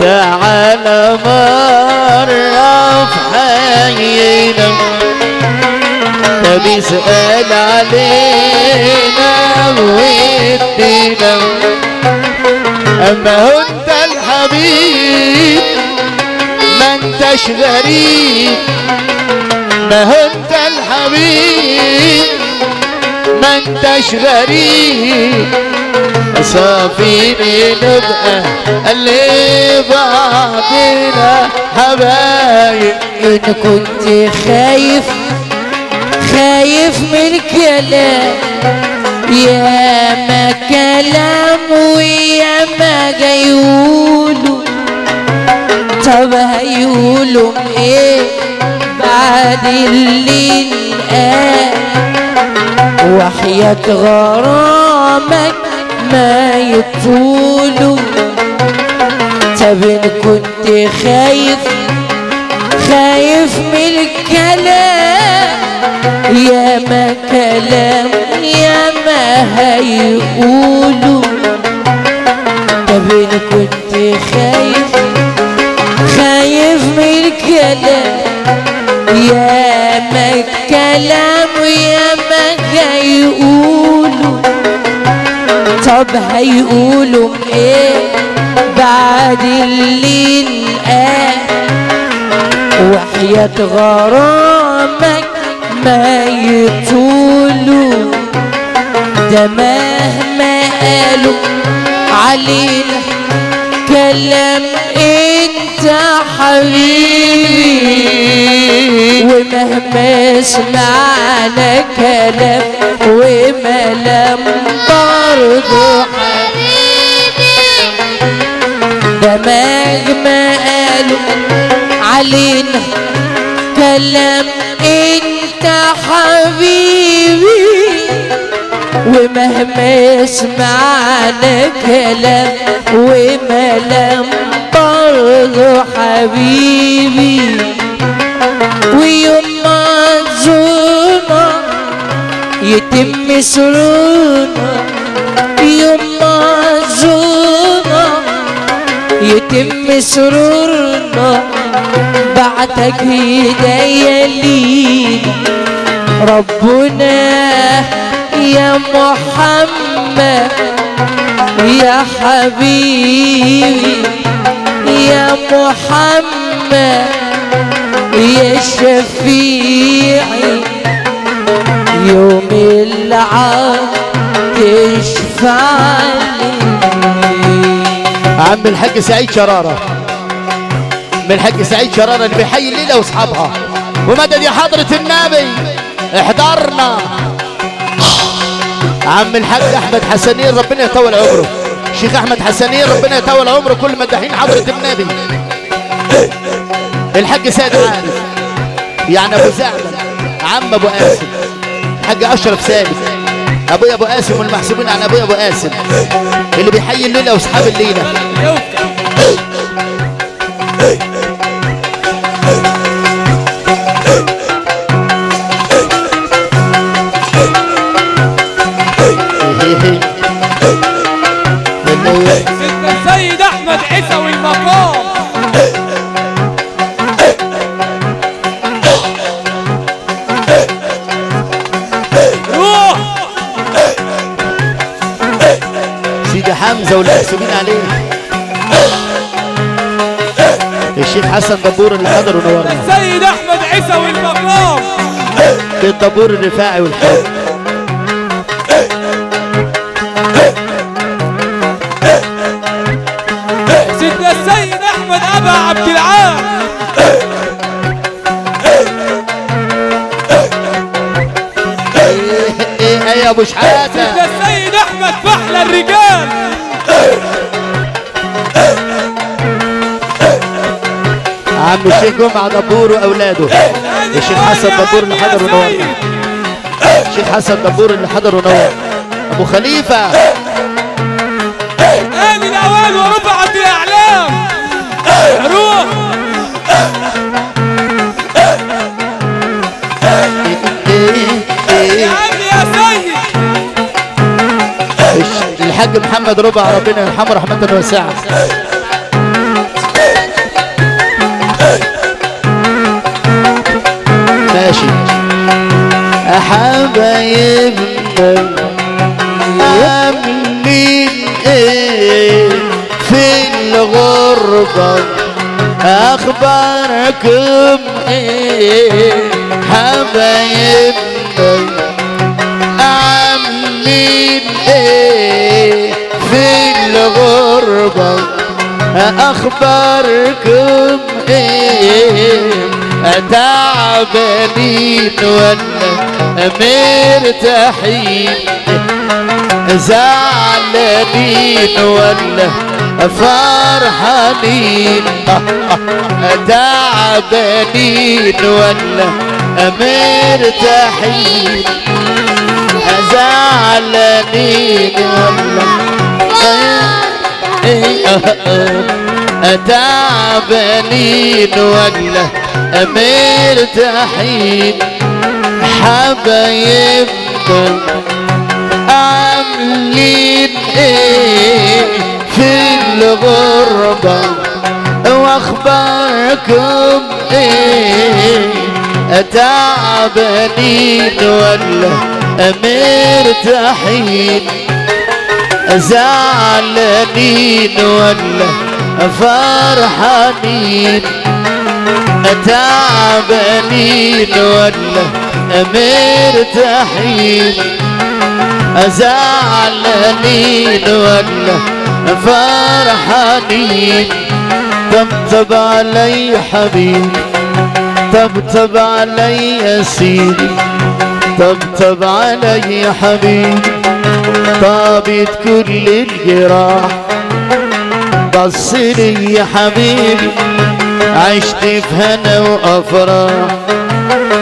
Speaker 2: تعال مرة في حينا بيسأل علينا ويدينا أما هو أنت الحبيب ما انتش غريب ما هو أنت الحبيب. ما انتش غريب صافيني نبقى اللي بعدنا حبايب
Speaker 1: إن كنت خايف خايف من الكلام. يا ما كلام ويا ما جايقولوا طب هيقولوا إيه بعد اللي انقال؟ وحياة غرامك ما يطولوا طب كنت خايف خايف من الكلام يا ما كلام يا ما هيقولوا. طب كنت خايف خايف من الكلام يا ما كلام يا ما هيقولوا طب هيقولوا إيه بعد اللي انقال وحياة غرامك ما يطولوا ده مهما قالوا علينا كلام انت حبيبي ومهما سمعنا كلام وملام برضو ده مهما قالوا علينا كلام انت حبيبي ومهما سمعنا كلام وملام برضو حبيبي. ويوم ما تزورنا يتم سرورنا. يوم ما تزورنا يتم سرورنا. بعتك هدايا لينا ربنا يا محمد يا حبيبي. يا محمد يا شفيعي يوم العاد تشفع
Speaker 2: عم الحاج سعيد شرارة. من الحاج سعيد شرارة اللي بيحيي الليلة وأصحابها. ومدد يا حضرة النبي احضرنا. عم الحاج أحمد حسنين ربنا يطول عمره. شيخ أحمد حسنين ربنا يطول عمره كل مداحين حضرة النبي. الحاج سيد عارف يعني أبو زعبل عم أبو قاسم حاج أشرف ثابت ابويا أبو قاسم والمحسوبين عن ابويا أبو قاسم اللي بيحيي
Speaker 5: الليلة وأصحاب الليلة.
Speaker 2: حمزة والمحسوبين عليه. الشيخ حسن دبور اللي حضر ونورنا.
Speaker 5: سيد أحمد عيسوي المقام
Speaker 2: الدبور الرفاعي والحب
Speaker 5: سيدنا السيد أحمد أبا عبد العال.
Speaker 2: إيه إيه إيه يا أبو شحاتة. الشيخ جمعة دبور وأولاده. الشيخ حسن دبور اللي حضر ونورنا الشيخ حسن دبور اللي حضر ونورنا أبو خليفة.
Speaker 5: آل الاوان ورفعت الاعلام روح
Speaker 2: إيه؟ إيه؟
Speaker 5: يا عم يا سيد.
Speaker 2: الش- الحاج محمد ربع ربنا يرحمه رحمة واسعة. الغربة أخباركم إيه؟ حبايبنا. عاملين إيه في الغربة؟ أخباركم إيه؟ تعبانين ولا مرتاحين؟ زعلانين ولا فرحانين تعبانين ولا مرتاحين زعلانين والله تعبانين ولا مرتاحين حبايبكم عاملين إيه؟ في الغربة وأخباركم إيه؟ تعبانين ولا مرتاحين زعلانين ولا فرحانين تعبانين ولا مرتاحين زعلانين ولا فرحانين طبطب علي حبيبي طبطب علي يا سيدي طبطب علي حبيبي طابت كل الجراح بصلي يا حبيبي عشت في هنا وأفراح.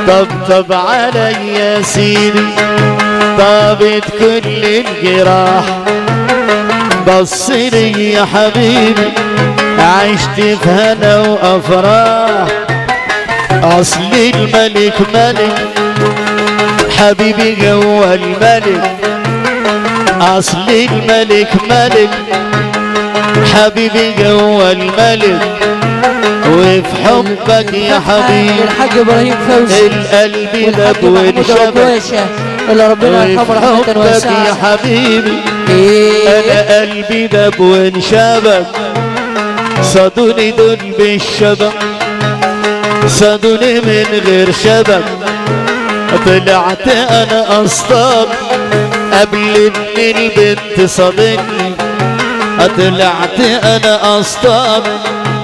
Speaker 2: طبطب علي يا سيدي طابت كل الجراح. بصلي يا حبيبي عشت في هنا وأفراح. أصل الملك ملك حبيبي جوا الملك. أصل الملك ملك حبيبي جوا الملك. وفي حبك يا حبيبي
Speaker 1: الحاج إبراهيم فوزي.
Speaker 2: القلب وانشبك
Speaker 1: عكواشة اللي ربنا يرحمه رحمة
Speaker 2: يا حبيبي أنا قلبي دب وانشبك صادوني دول بالشبك. صادوني من غير شبك. طلعت أنا اصطاد قبل ان البنت صادتني طلعت أنا اصطاد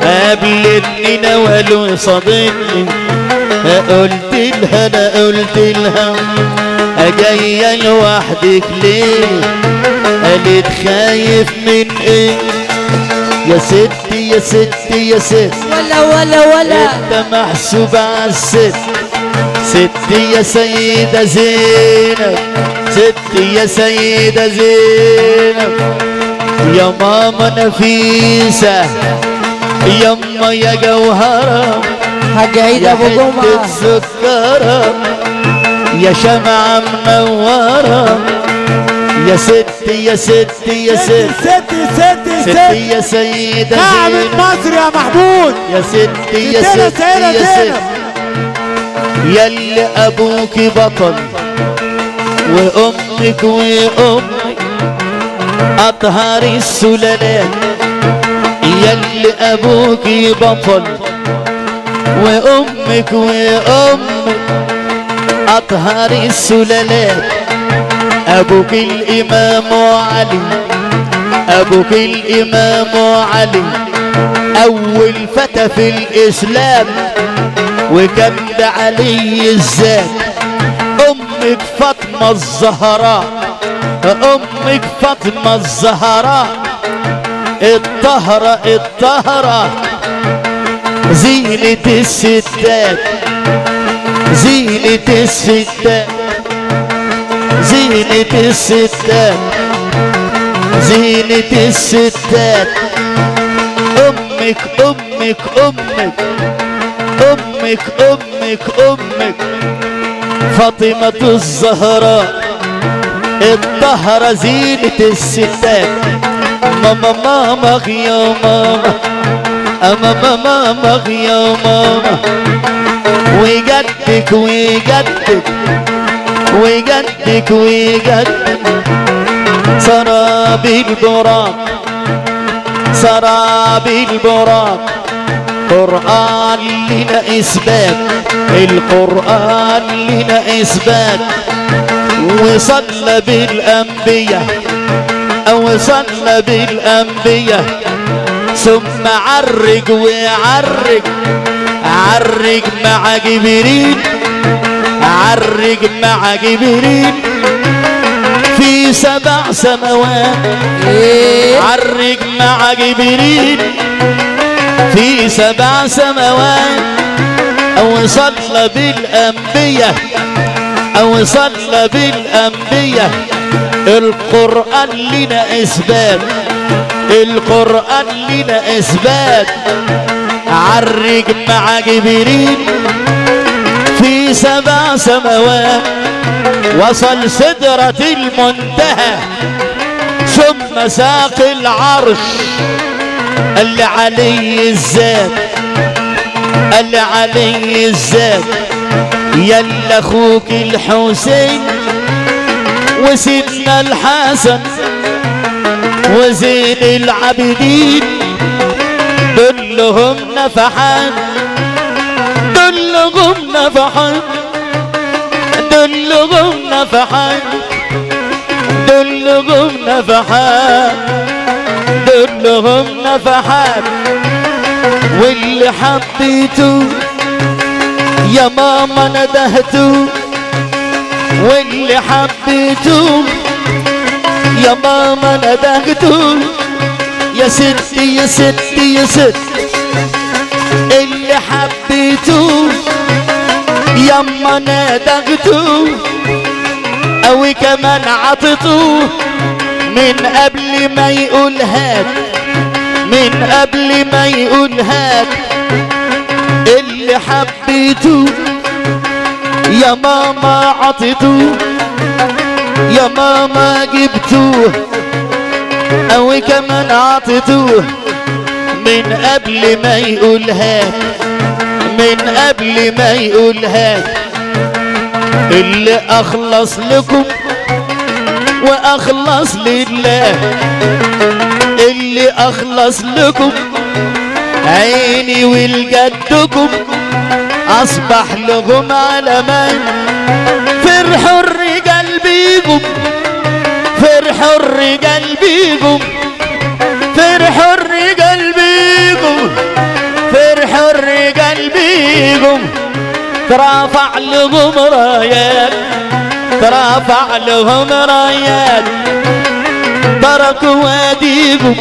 Speaker 2: قبل ان نوال صادتني قلت لها أنا قلت لها. جاية لوحدك ليه؟ قالت خايف من إيه؟ يا ستي يا ستي يا ستي.
Speaker 1: ولا ولا ولا.
Speaker 2: أنت محسوب عالست ستي يا سيدة زينب. ستي يا سيدة زينب. يا ماما نفيسة. يما يا جوهرة.
Speaker 1: حاج عيد ابو جمعة
Speaker 2: سكرة. يا شمعة منورة. يا ستي يا ستي يا ستي
Speaker 3: ستي. ستي
Speaker 2: ستي
Speaker 3: ستي
Speaker 2: يا سيدة زينب.
Speaker 3: مصر يا محمود.
Speaker 2: يا ستي يا ستي
Speaker 3: سيدة
Speaker 2: يا
Speaker 3: زينب.
Speaker 2: ستي. يلي أبوك بطل وأمك وأمي أطهر السلالات. يلي أبوك بطل وأمك وأمك أطهر السلالات أبوك الإمام علي. أبوك الإمام علي. أول فتى في الإسلام. ده علي الذات أمك فاطمة الزهراء. أمك فاطمة الزهراء. الطهرة الطهرة زينة الستات زينة الستات زينة الستات زينة الستات أمك أمك أمك أمك أمك أمك. فاطمة الزهراء الطهرة زينة الستات ماما ماما يا ماما أما ماما يا ماما وجدك وجدك وجدك وجدك سراب البراق سراب البراق قرآن لنا إثبات القرآن لنا إثبات. وصلى بالأنبياء أو صلى بالأنبياء. ثم عرج وعرج عرج مع جبريل عرج مع جبريل. في سبع سماوات عرج مع جبريل. في سبع سماوات أو صلى بالأنبياء أو صلى بالأنبياء. القرآن لنا إثبات القرآن لنا إثبات. عرج مع جبريل في سبع سماوات وصل سدرة المنتهى ثم ساق العرش. اللي عليه الذات اللي عليه الذات يلا أخوك الحسين وسيدنا الحسن وزين العابدين. كلهم نفحان كلهم نفحان كلهم نفحان كلهم نفحان كلهم نفحان واللي حبيته يا ماما ندهته واللي حبيته يا ماما ندهته يا ستي يا ستي يا ست اللي حبيته يما ندغته أو كمان عطته من قبل ما يقول هات من قبل ما يقول هات اللي حبيته يا ماما عطيته يا ماما جبتوه أو كمان عطيتوه من قبل ما يقول هات من قبل ما يقول هات اللي أخلص لكم وأخلص لله. اللي أخلص لكم عيني ولجدكم أصبح لهم علمان فرحوا الرجال بيكم فرحوا الرجال بيكم. بيكم ترافع لهم رايات ترافع لهم رايات تركوا واديكم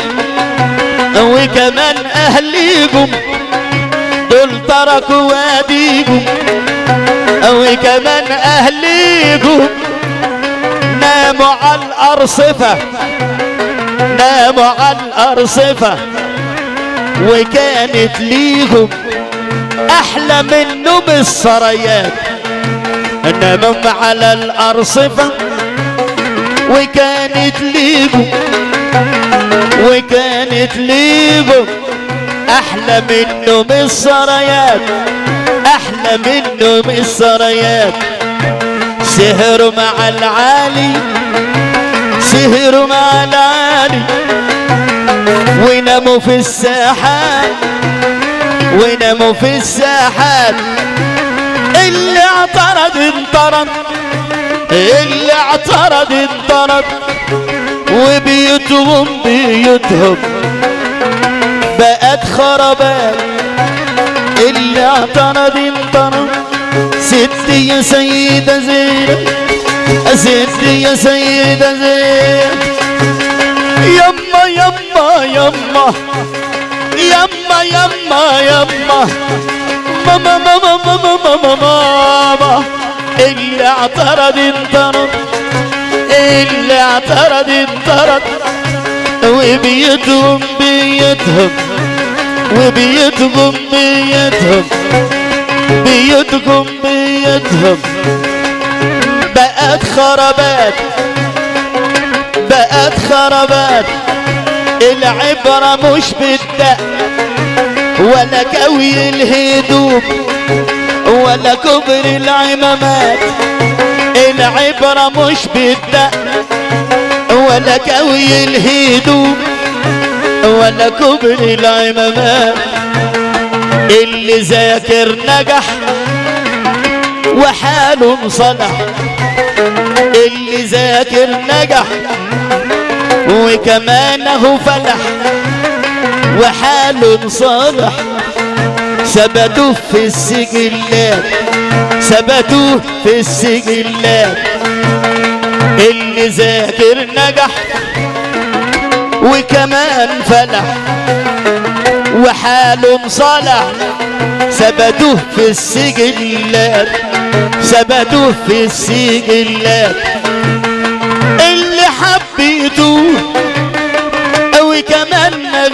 Speaker 2: وكمان اهليكم دول تركوا واديكم وكمان اهليكم ناموا على الأرصفة ناموا على الأرصفة وكانت ليهم. أحلى من نوم السريات ناموا على الارصفه وكانت ليهم وكانت ليهم أحلى من نوم السريات أحلى من نوم السريات سهروا مع العالي. سهروا مع العالي. عالي وناموا في الساحات وناموا في الساحات اللي اعترض انطرد. اللي اعترض انطرد. وبيوتهم بيوتهم بقت خرابات اللي اعترض انطرد. ستي يا سيدة زينب. ستي يا سيدة زينب. يما يما يما. يما يما يما ماما ماما ماما ماما ماما اللي اعترض انطرد اللي اعترض انطرد وبيتهم بيتهم وبيتهم بيتهم بيتهم بيتهم بقت خرابات بقت خرابات العبرة مش بالدق ولا كوي الهدوم ولا كبر العمامات. العبرة مش بالدق ولا كوي الهدوم ولا كبر العمامات. اللي ذاكر نجح وحاله انصلح اللي ذاكر نجح وكمانه فلح. وحاله انصلح ثبتوه في السجلات ثبتوه في السجلات اللي ذاكر نجح وكمان فلح. وحاله انصلح ثبتوه في السجلات ثبتوه في السجلات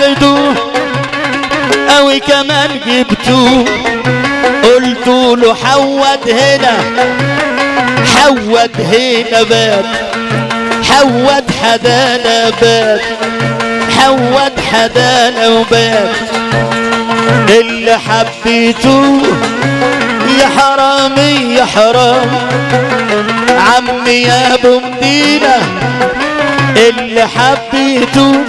Speaker 2: نغدوه اوي كمان جبتوه قلتوا له حود هنا حود هنا بات حود حدانا بات حود حدانا وبات اللي حبيتوه يا حرامي يا حرام. عمي يا أبو مدينة اللي حبيتوه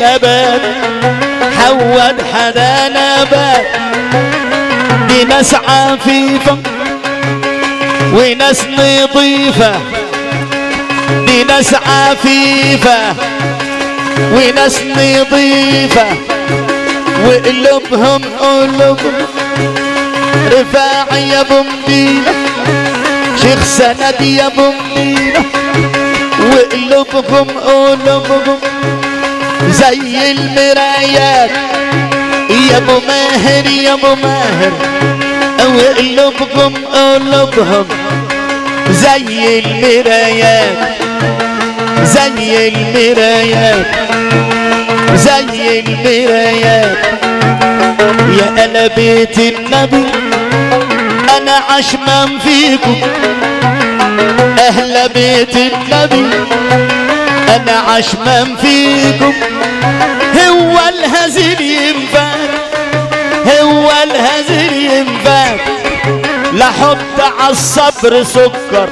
Speaker 2: هنا بات حود حدانا بات دي ناس عفيفة وناس نظيفة دي ناس عفيفة وناس نظيفة وقلوبهم قلوبهم رفاعي يا أبو مدينة. شيخ سند يا أبو مدينة. وقلوبهم قلوبهم زي المرايات. يا أبو ماهر يا أبو ماهر وقلوبهم قلوبهم زي المرايات زي المرايات زي المرايات. يا أنا بيت النبي أنا عشمان فيكم. أهل بيت النبي. أنا عشمان فيكم. هو الهزيل ينفع هو الهزيل ينفع لحط عالصبر سكر.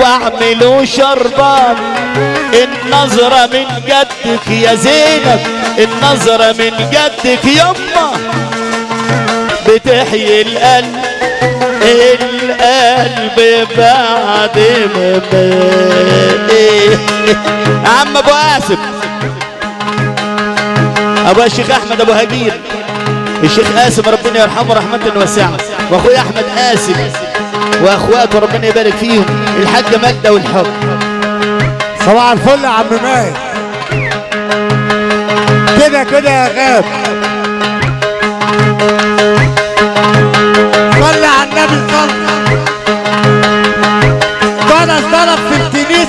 Speaker 2: واعملوا شربان. النظرة من جدك يا زينب. النظرة من جدك يما بتحيي القلب. القلب بعد ما. عم أبو قاسم أبو الشيخ أحمد أبو هجير. الشيخ قاسم ربنا يرحمه رحمة واسعة. واخويا أحمد قاسم واخواته ربنا يبارك فيهم. الحاجة ماجدة والحب.
Speaker 4: صباح الفل يا عم ماهر كده كده يا غاب.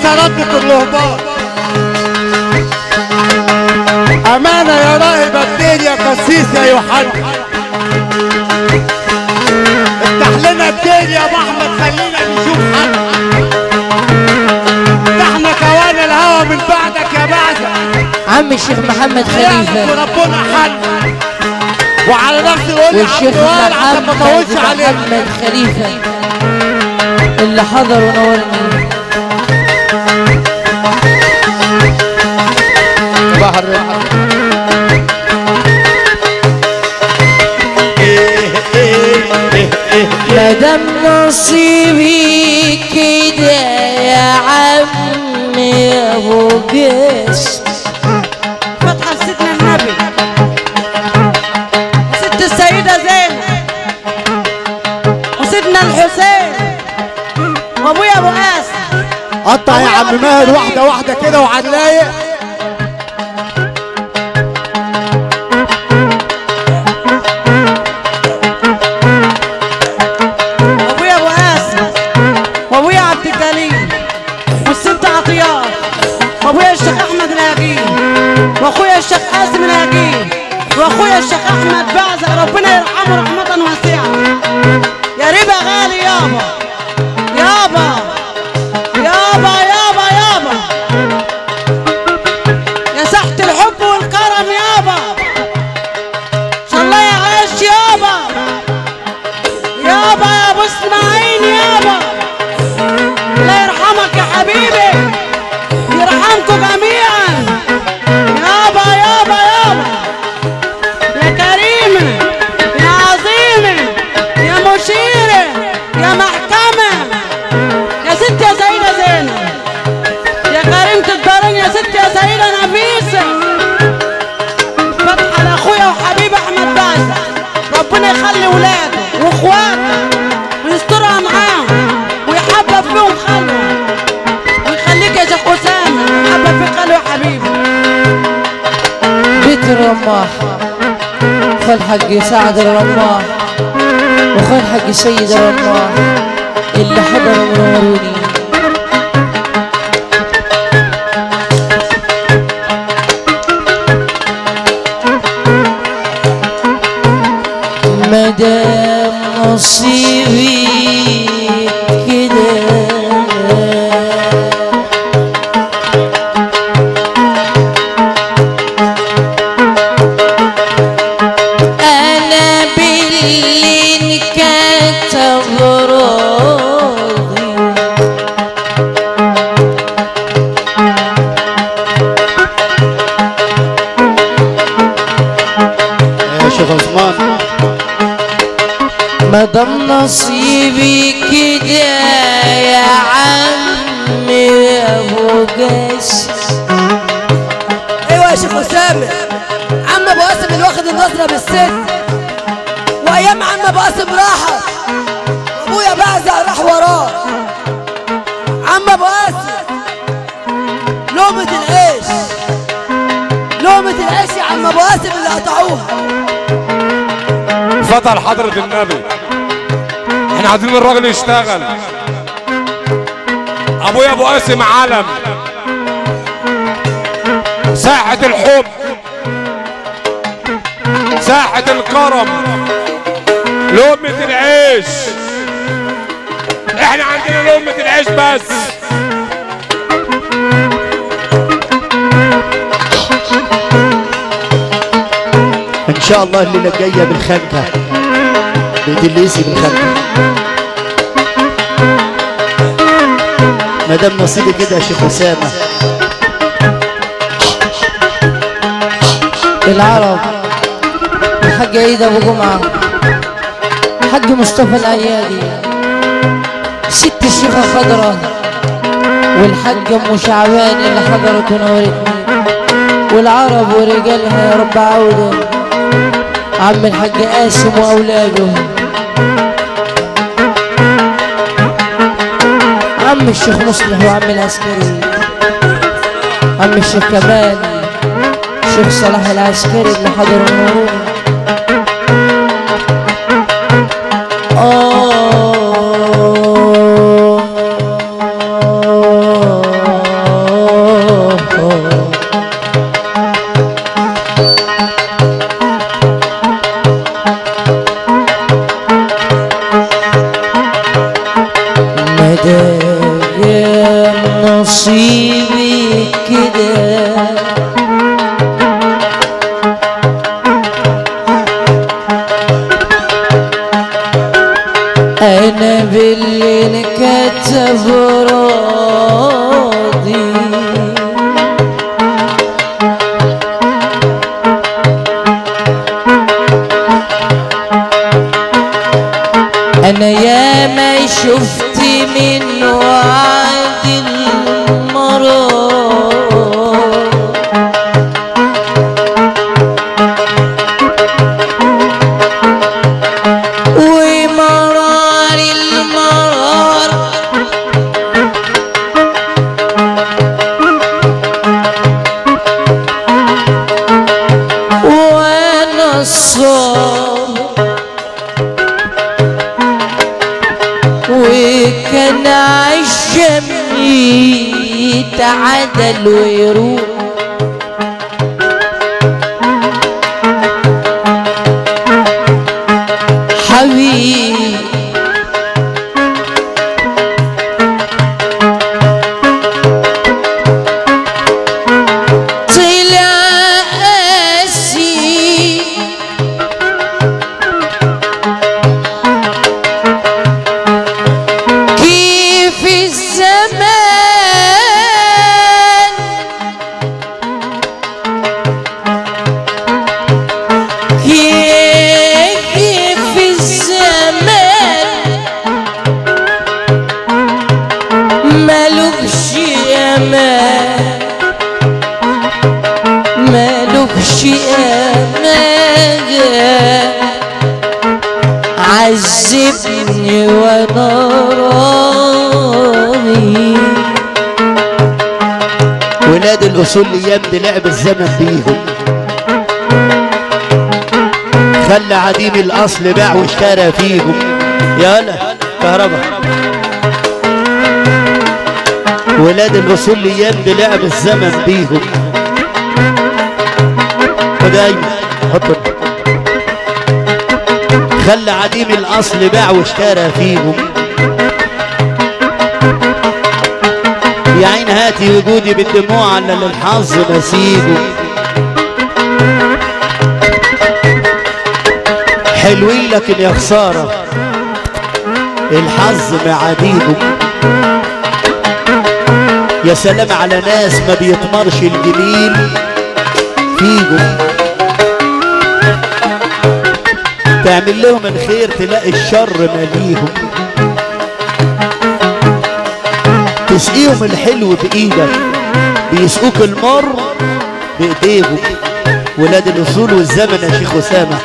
Speaker 4: ردت الرهبان أمانة يا راهب الدين يا قسيس يا يوحنا. افتح لنا الدين يا ابو احمد خلينا نشوف حد إحنا كوان الهوى من بعدك يا بعزة
Speaker 1: عم الشيخ محمد خليفة.
Speaker 4: ربنا حل
Speaker 3: وعلى نفس الوجه
Speaker 1: والشيخ محمد خليفة. اللي حضر ونورني
Speaker 3: بحر
Speaker 1: مدام نصيبي كده يا عمي ابو
Speaker 3: قطع يا عم ماهر واحدة واحدة كده وعلى اللايق.
Speaker 6: وابويا أبو قاسم وأبويا عبد والست وأبويا الشيخ أحمد وأخويا الشيخ قاسم الهجين وأخويا الشيخ أحمد بعزة ربنا يرحمه رحمة
Speaker 1: حق سعد الرماح وخال حق سيد الرماح اللي حضروا
Speaker 5: فتح حضرة النبي إحنا عايزين الراجل يشتغل. ابويا ابو قاسم علم ساحة الحب. ساحة الكرم. لقمة العيش. إحنا عندنا لقمة العيش بس.
Speaker 2: شاء الله الليلة الجايه بالخنكه بيت الليسي بالخنكه ما دام نصيبي كده يا شيخ أسامة.
Speaker 1: العرب الحاج عيد أبو جمعة. حاج مصطفى الايادي ست الشيخه خضراء. والحاج أم شعبان اللي حضرت ونورتني والعرب ورجالها يا رب عوده. عم الحاج قاسم وأولاده. عم الشيخ مصلح وعم العسكري. عم الشيخ كمال. الشيخ صلاح العسكري اللي حضر ونوروني يتعدل ويروح.
Speaker 2: أيام دي لعب الزمن بيهم. خلى عديم الأصل باع واشترى فيهم. يالا كهرباء ولاد دي لعب الزمن بيهم. ودايما حط خلى عديم الأصل باع واشترى فيهم. هاتي وجودي بالدموع على للحظ نسيبه. حلوين لكن يا خسارة الحظ معاديهم يا سلام على ناس ما بيطمرش الجميل فيهم. تعمل لهم الخير تلاقي الشر مليهم تسقيهم الحلو بإيدك بيسقوك المر بإيديهم. ولاد الأصول والزمن يا شيخ أسامة.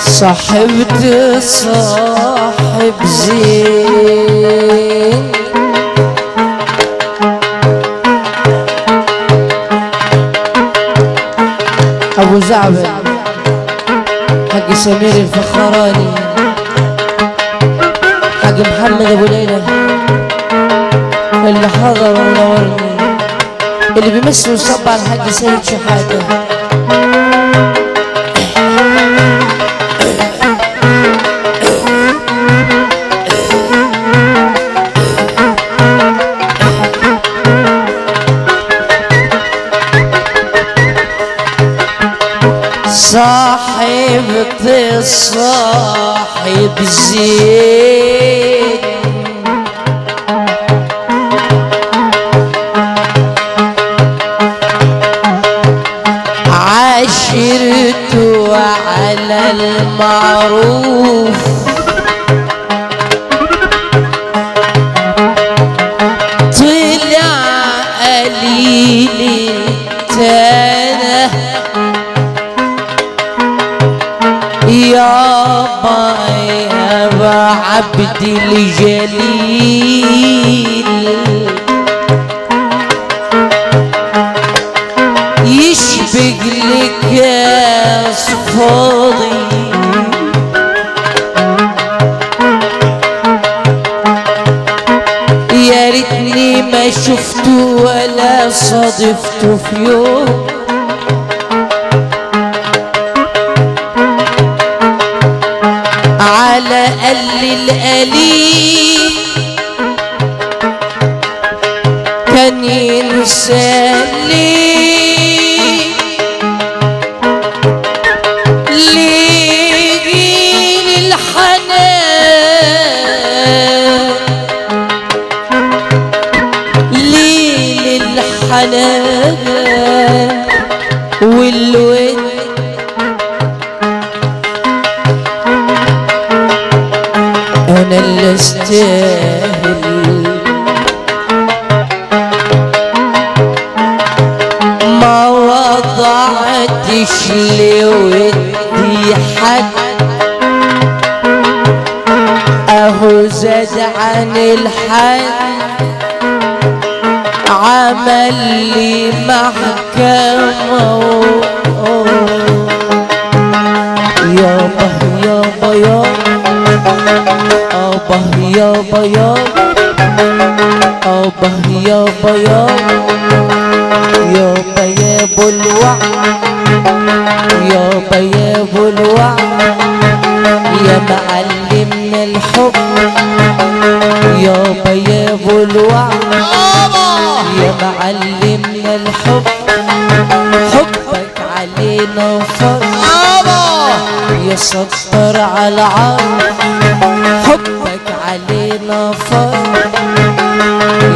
Speaker 1: صاحبت صاحب زين. أبو زعبل حق سمير الفخراني. حق محمد أبو ليلى. اللي حضر ونورني اللي بيمثل وصب على الحاج سيد شحاتة. صاحب زين على المعروف طلع قليل التانه يابا يابا عبد الجليل. شفته ولا صادفته في يوم. على قل القليل يابا يابا يا ابو الوعد يابا يا ابو الوعد يا معلمنا الحب يابا يا ابو الوعد يا معلمنا الحب حبك علينا فرض يا ستر على عار حبك علينا فرض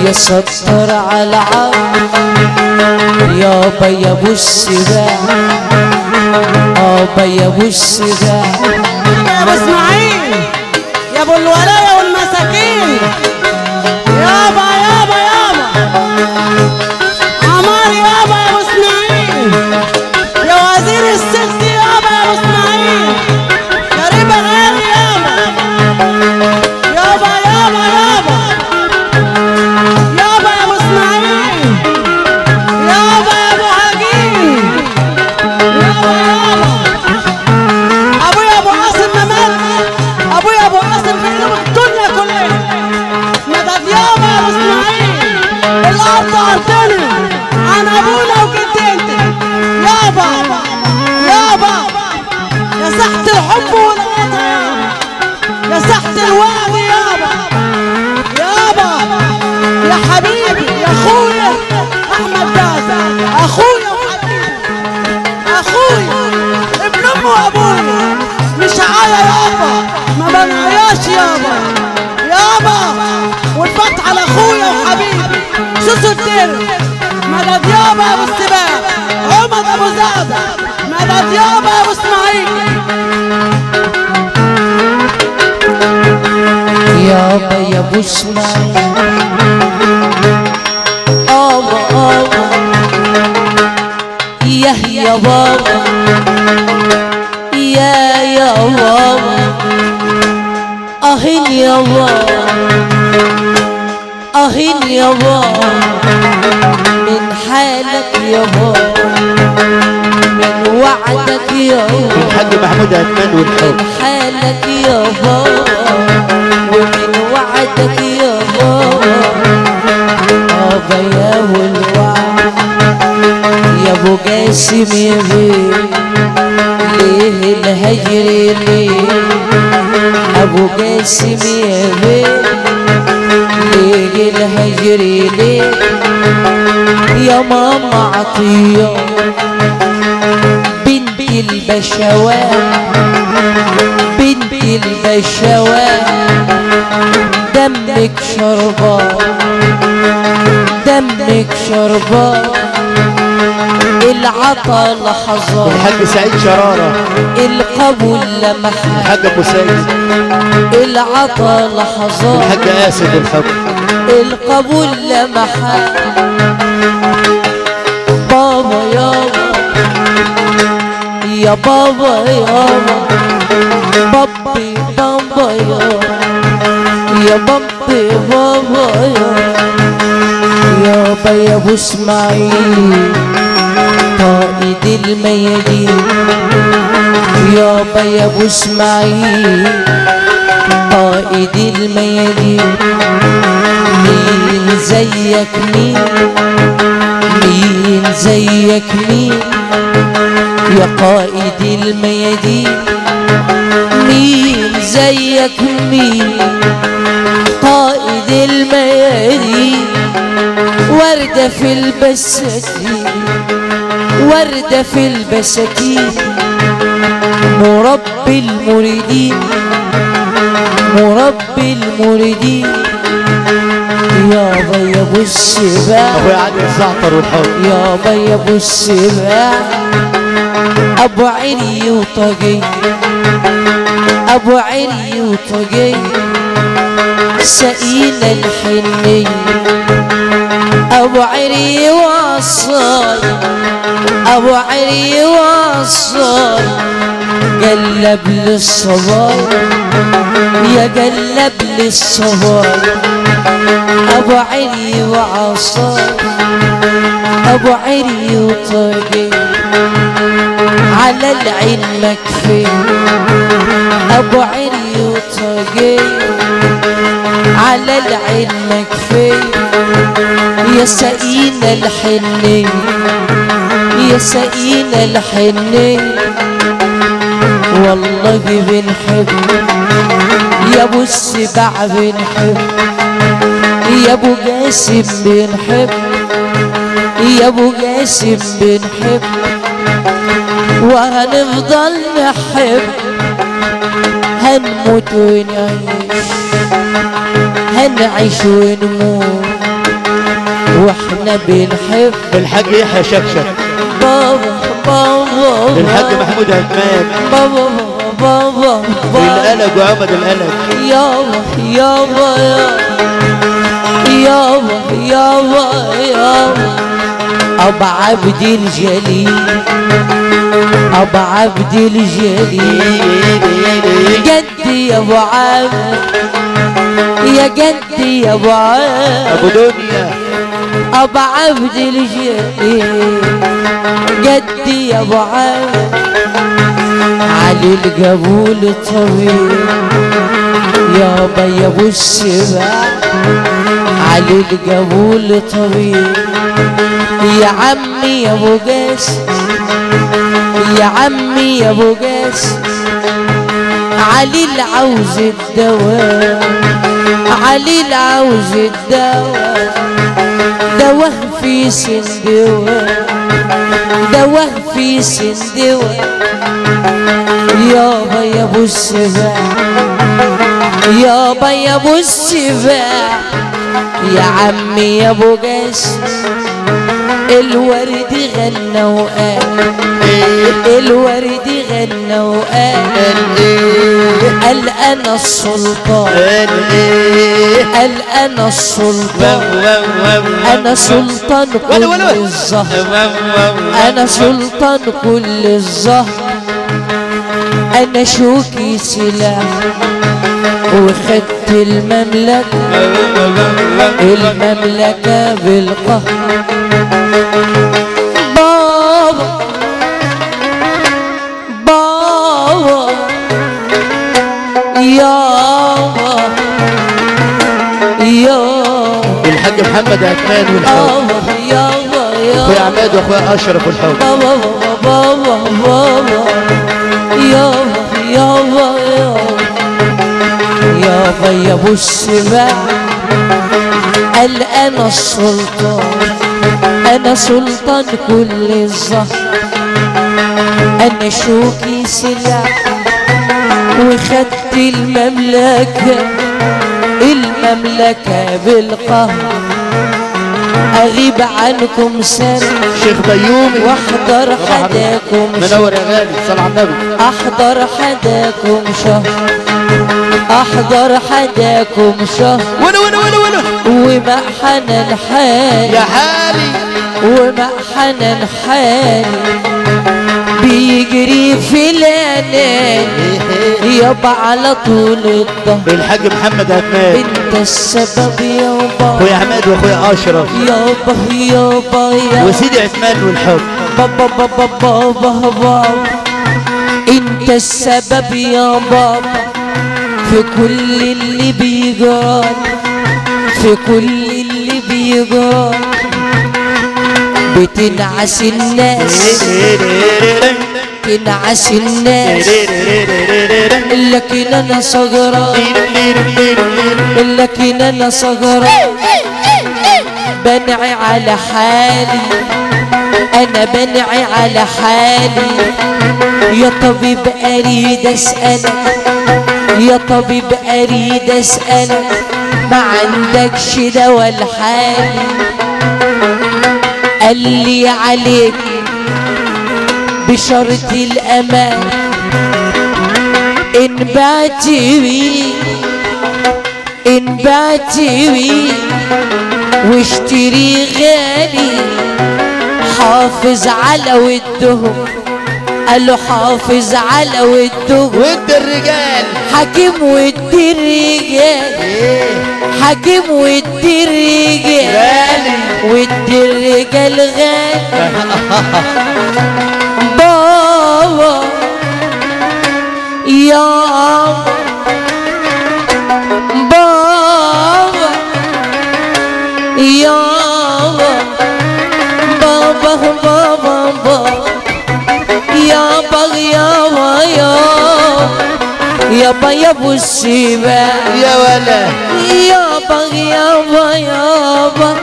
Speaker 1: يا ستر على عار يابا يا أبو السباع. يابا يا أبو السباع.
Speaker 6: يا أبو إسماعيل. يا أبو الولايه والمساكين. يابا يا ابو اسماعيل
Speaker 1: ابا ابا يا يا بابا. يا يا بابا. اهين يا بابا. اهين يا بابا. من حالك يا بابا. من وعدك يا بابا.
Speaker 2: الحاج محمود عثمان والحب
Speaker 1: من حالك يا بابا. ابو الوعد يا ابو جاسم يا بيه ليه الهجر ليه ابو جاسم يا بيه ليه الهجر ليه يا ماما عطيه بنت البشوات بنت البشوات دمك شربان دمك شربان العطا لحظات
Speaker 2: الحاج سعيد شرارة.
Speaker 1: القبول لمحات
Speaker 2: الحاج أبو سيد
Speaker 1: العطا لحظات
Speaker 2: الحاج اسد والحب
Speaker 1: القبول لمحات بابا يابا. يا بابا يابا. بابي بابا يابا. يا بابي بابا يابا. يابا يا ابو اسماعيل قائد الميادين يابا يا ابو اسماعيل قائد الميادين مين زيك مين مين زيك مين يا قائد الميادين مين زيك مين قائد الميادين وردة في البساتين وردة في البساتين. مربي المريدين مربي المريدين. يا أبو السباع
Speaker 2: ابويا عادل الزعتر والحب.
Speaker 1: يا أبو السباع. أبو علي وطقي أبو علي وطقي سقينا الحنية أبو علي وصل أبو علي وصل. قلب للصبايا يا قلب للصبايا أبو علي وعصر أبو علي وطاقي على العين مكفي. أبو علي وطاقي على العين مكفي. يا سقينا الحنية يا سقينا الحنية والله بنحب يا أبو السبع بنحب يا أبو جاسم بنحب يا أبو جاسم بنحب. وهنفضل نحب هنموت ونعيش هنعيش ونموت. وإحنا بنحب
Speaker 2: الحاج يحيى شكشك.
Speaker 1: بابا بابا
Speaker 2: الحاج محمود عثمان
Speaker 1: بابا بابا بابا.
Speaker 2: القلق وعمد القلق.
Speaker 1: يابا يابا يابا. يابا يابا أبا عبد الجليل. أبا عبد الجليل. جدي يا أبو عامر يا جدي يا أبو عامر
Speaker 2: أبو دنيا.
Speaker 1: أبا عبد الجليل جدي يا أبو عامر علي القبول طويل. يا أبو السباع علي القبول طويل. يا عمي يا أبو قاس يا عمي يا أبو قاس علي العوز الدواء علي العوز الدواء دواه في سندواه دواه في سندواه يابا يا ابو السباع يابا يا ابو السباع يا عمي يا ابو قاس الورد غنى وقال الورد غنى وقال. قال أنا السلطان. قال أنا السلطان. أنا سلطان كل الزهر. أنا سلطان كل الزهر. أنا شوكي سلاح. وخدت المملكة. المملكة بالقهر.
Speaker 2: محمد عثمان والحب اخويا عماد واخويا اشرف والحب
Speaker 1: بابا يا ابو السباع قال أنا السلطان أنا سلطان كل الزهر أنا شوكي سلاح وخدت المملكة المملكة بالقهر أغيب عنكم سنة
Speaker 2: شيخ بيومي.
Speaker 1: وأحضر حداكم شهر
Speaker 2: منور يا غالي صل على النبي.
Speaker 1: أحضر حداكم شهر. أحضر حداكم شهر.
Speaker 2: وأنا وأنا وأنا وأنا
Speaker 1: ومحن الحال.
Speaker 2: يا حالي
Speaker 1: ومحن الحال. بيجري في العنان يابا على طول الظهر
Speaker 2: الحاج محمد عثمان
Speaker 1: انت السبب
Speaker 2: اخويا عماد واخويا أشرف.
Speaker 1: يابا يابا يابا.
Speaker 2: وسيدي عثمان والحب.
Speaker 1: بابا بابا بابا بابا انت السبب يا بابا. في كل اللي بيجرى في كل اللي بيجرى بتنعس الناس. تنعس الناس لكن أنا صغران لكن أنا صغران بنعي على حالي. أنا بنعي على حالي. يا طبيب أريد اسالك يا طبيب أريد اسالك ما عندكش دوا لحالي. قال لي عليك. بشرط الأمان. إن بعتي إن بعتي واشتري غالي حافظ على ودهم قالوا حافظ على ودهم
Speaker 2: ود الرجال.
Speaker 1: حكيم ود الرجال.
Speaker 2: إيه؟
Speaker 1: حكيم ود الرجال.
Speaker 2: غالي.
Speaker 1: ود الرجال غالي. يا بابا يا بابا بابا بابا يا بابا يا يا يابا يا السباع
Speaker 2: يا ولا
Speaker 1: يابا يابا يابا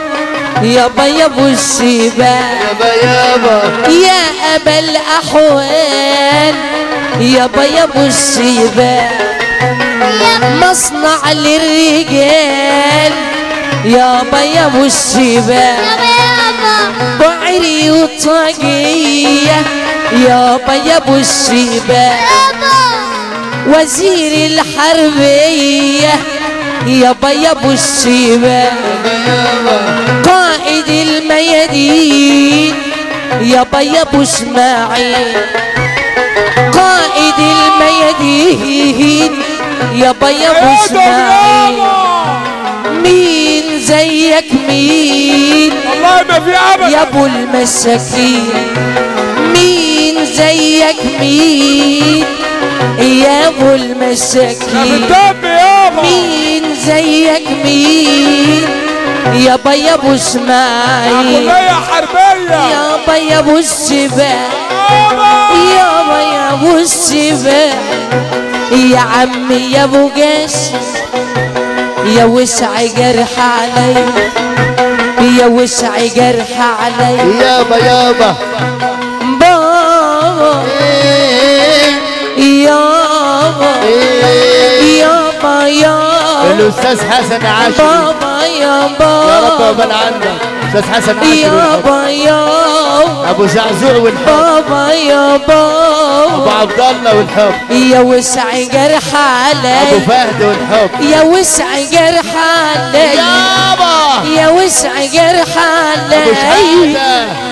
Speaker 1: يابا
Speaker 2: يابا
Speaker 1: يا ابا الاحوال يابا يا أبو السباع مصنع للرجال. يابا يا أبو السباع بعري وطاقية. يابا يا أبو السباع وزير الحربية. يابا يا أبو السباع قائد الميادين. يابا يا أبو إسماعيل. قائد الميادين يا ابو اسماعيل مين زيك مين؟
Speaker 5: والله ما في عمل
Speaker 1: يا أبو المساكين. مين زيك مين؟ يا
Speaker 5: أبو
Speaker 1: المساكين. مين زيك مين؟ يا
Speaker 5: أبو
Speaker 1: إسماعيل. يا أبو السباع
Speaker 5: يابا
Speaker 1: يابا يا ابو السباع يا عمي يا أبو قاسم يا وسع جرح علي. يا وسع جرح علي.
Speaker 2: يابا يابا.
Speaker 1: بابا.
Speaker 2: إيه.
Speaker 1: يابا.
Speaker 2: إيه.
Speaker 1: يابا يابا.
Speaker 2: الأستاذ حسن عاشري
Speaker 1: بابا
Speaker 2: يا رب
Speaker 1: يابا
Speaker 2: اقبل عندك. أستاذ حسن.
Speaker 1: يابا يابا
Speaker 2: أبو زعزوع والحب.
Speaker 1: بابا يا أبو
Speaker 2: عبد الله والحب.
Speaker 1: يا وسع جرح
Speaker 2: أبو
Speaker 1: علي
Speaker 2: فهد والحب.
Speaker 1: يا وسع جرح علي
Speaker 2: يابا
Speaker 1: يا وسع جرح
Speaker 2: أبو
Speaker 1: علي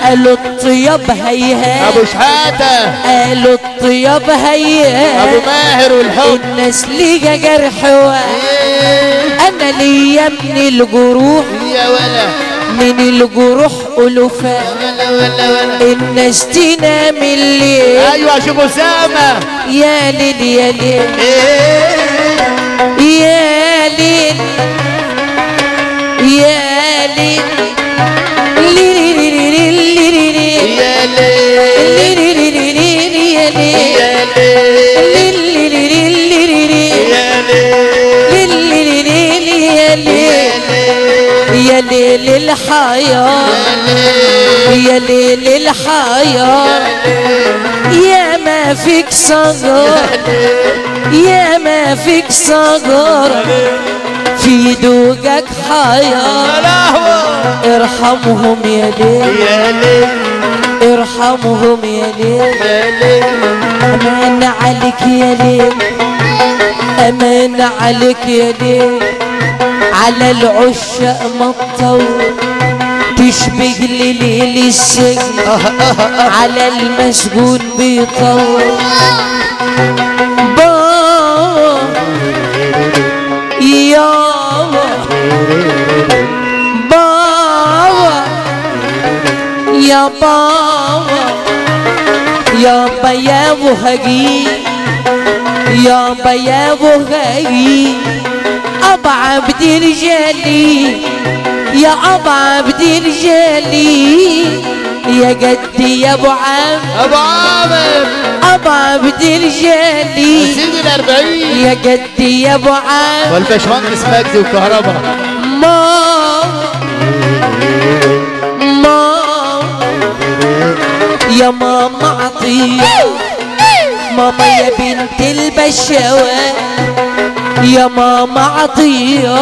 Speaker 1: قالوا الطياب هيها
Speaker 2: أبو شحاتة.
Speaker 1: قالوا الطياب هيها
Speaker 2: أبو ماهر والحب.
Speaker 1: الناس ليها جرح واحد
Speaker 2: إيه.
Speaker 1: أنا ليا من الجروح
Speaker 2: يا ولا.
Speaker 1: من الجروح
Speaker 2: ولا
Speaker 1: الناس تنام الليل.
Speaker 2: أيوه شوف أسامة.
Speaker 1: يا ليل يا ليل.
Speaker 2: إيه.
Speaker 1: يا ليل. يا ليل.
Speaker 2: يا ليل.
Speaker 1: يا ليل.
Speaker 2: يا ليل
Speaker 1: الحياة. يا ليل الحياة. يا ما فيك صغر يا ما فيك صغر في دوجك حياة. ارحمهم يا ليل. ارحمهم يا ليل. أمان عليك يا ليل. أمان عليك يا ليل. على العشاق ما تطول تشبه لليل السجن. على المسجون بيطول. بابا يابا بابا يا بابا يابا يا ابو هجي يابا يا ابو هجي. أبا عبد الجلي يا أبا عبد الجلي يا جدي يا أبو عم.
Speaker 2: أبو عامر.
Speaker 1: أبا عبد الجلي
Speaker 2: سيدي الأربعين.
Speaker 1: يا جدي يا أبو عم.
Speaker 2: والباشمهندس مجدي وكهرباء
Speaker 1: ماما ماما يا ماما عطية. ماما يا بنت البشوات يا ماما عطية.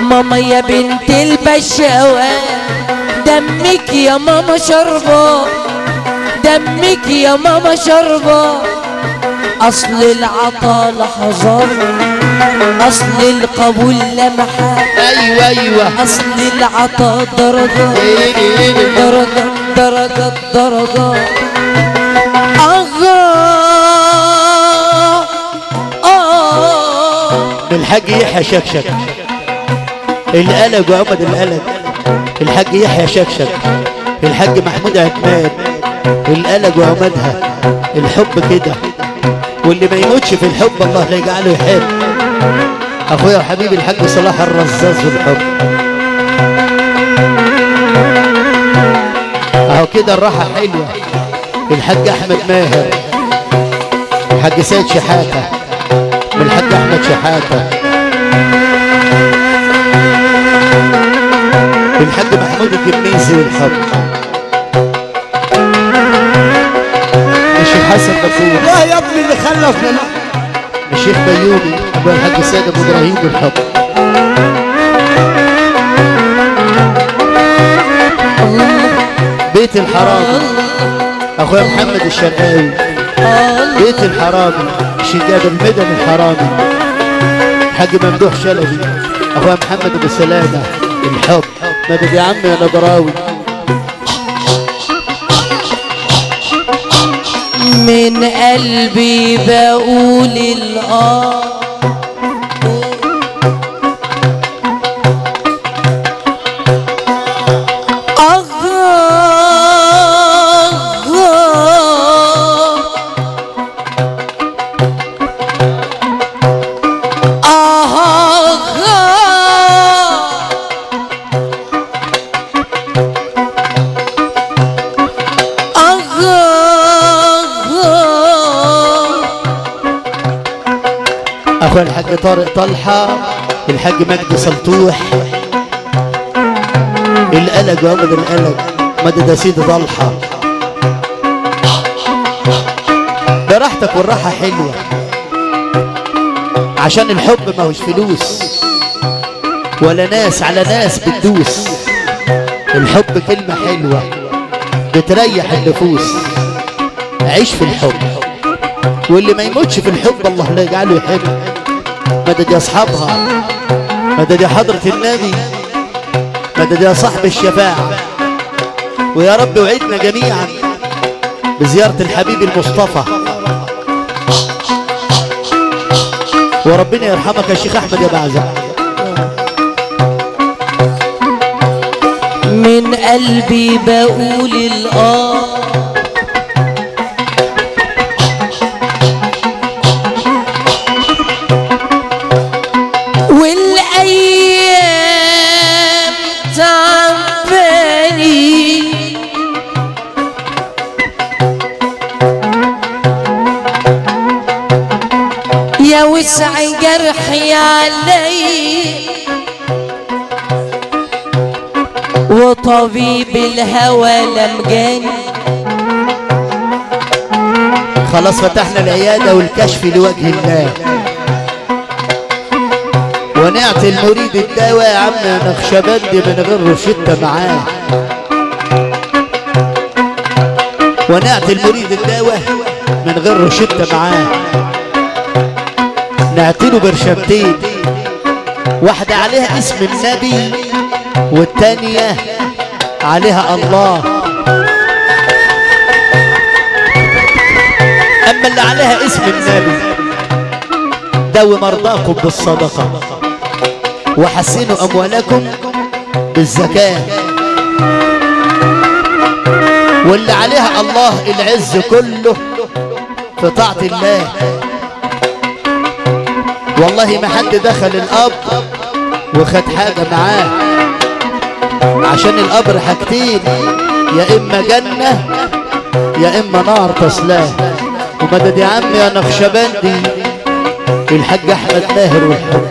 Speaker 1: ماما يا بنت البشوات دمك يا ماما شربة دمك يا ماما شربة. أصل العطا لحظات أصل القبول لمحة.
Speaker 2: أيوه أيوه.
Speaker 1: أصل العطاء درجة درجة درجة درجة. أغا آه
Speaker 2: الحاج يحيى شكشك. القلق وعمد القلق. الحاج يحيى شكشك. الحاج محمود عتمان القلق وعمدها الحب كده. واللي ما يموتش في الحب الله لا يجعله يحب. أخويا وحبيبي الحاج صلاح الرزاز والحب أهو كده الراحة حلوة. الحاج أحمد ماهر. الحاج سيد شحاتة. احمد شحاتة. الحاج محمود الجميزي والحب الشيخ حسن بكور
Speaker 3: لا يا ابني اللي خلفنا
Speaker 2: الشيخ بيومي أبو الحاج سيد أبو إبراهيم والحب بيت الحرامي أخويا محمد الشرقاوي بيت الحرامي شجاب المدن الحرامي. حاج ممدوح شلبي اخويا محمد أبو سلامة الحب. مدد يا عم يا نبراوي
Speaker 1: من قلبي بقول الآه.
Speaker 2: طارق طلحة الحاج مجدي سلطوح. القلق وامد القلق مدد يا سيدي طلحة. براحتك والراحة حلوة. عشان الحب ما هوش فلوس ولا ناس على ناس بتدوس. الحب كلمة حلوة بتريح النفوس. عيش في الحب واللي ما يموتش في الحب الله لا يجعله يحب. مدد يا أصحابها مدد يا حضرة النبي مدد يا صاحب الشفاعة. ويا رب وعدنا جميعا بزيارة الحبيب المصطفى. وربنا يرحمك يا شيخ أحمد يا بعزة
Speaker 1: من قلبي بقول الآه الهوى لمجاني
Speaker 2: خلاص فتحنا العيادة والكشف لوجه الله. ونعطي المريد الدواء يا عم نخشبندي من غير روشتة معاه. ونعطي المريد الدواء من غير روشتة معاه. نعطيله برشمتين واحدة عليها اسم النبي والتانية عليها الله. أما اللي عليها اسم النبي داوي مرضاكم بالصدقة. وحسنوا أموالكم بالزكاة. واللي عليها الله العز كله في طاعة الله. والله ما حد دخل الأب وخد حاجة معاه. عشان القبر حاجتين يا إما جنة يا إما نار تصلاه ومدد يا عم يا نقشبندي الحاج أحمد ماهر والحب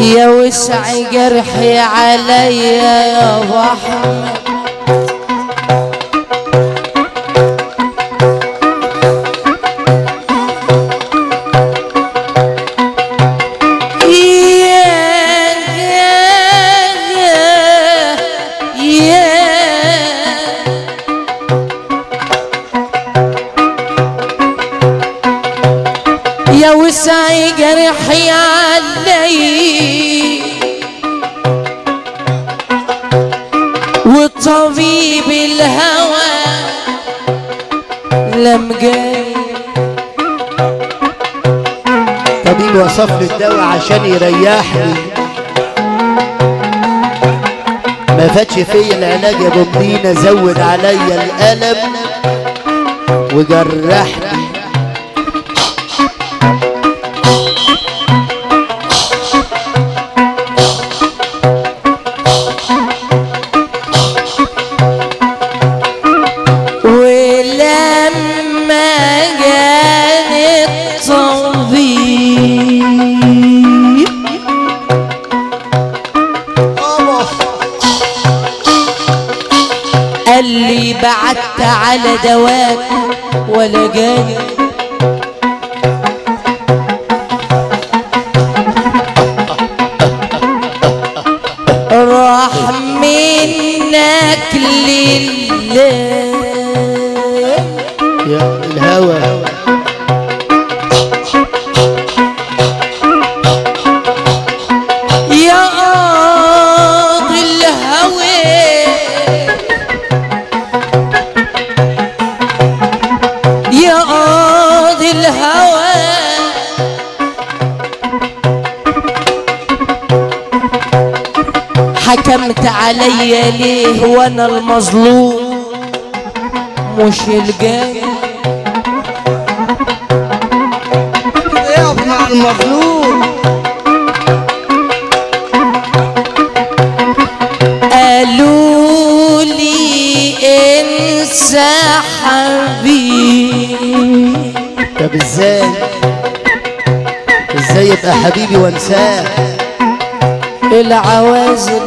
Speaker 1: يا وسع جرحي عليا يا أبو جرح علي وطبيب الهوى لم
Speaker 2: طبيب وصف لي الدواء عشان يريحني. ما فاتش فيا العلاج يا ابو مدينة زود عليا الألم. وجرحني
Speaker 1: على دواك ولا جاني وأنا المظلوم مش الجاي.
Speaker 6: يا ابن المظلوم.
Speaker 1: قالوا لي انسى حبيبي.
Speaker 2: طب إزاي؟ إزاي يبقى حبيبي وانساه؟
Speaker 1: العوازل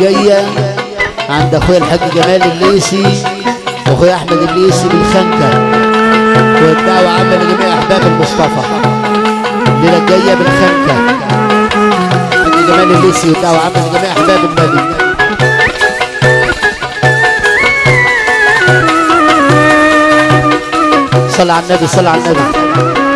Speaker 2: الجايه عند أخويا الحاج جمال الليسي واخويا أحمد الليسي بالخنكه والدعوه عامة لجميع أحباب المصطفى. الليلة الجاية بالخنكه الحاج جمال الليسي والدعوة عامة لجميع أحباب النبي. صلى على النبي صلى على النبي.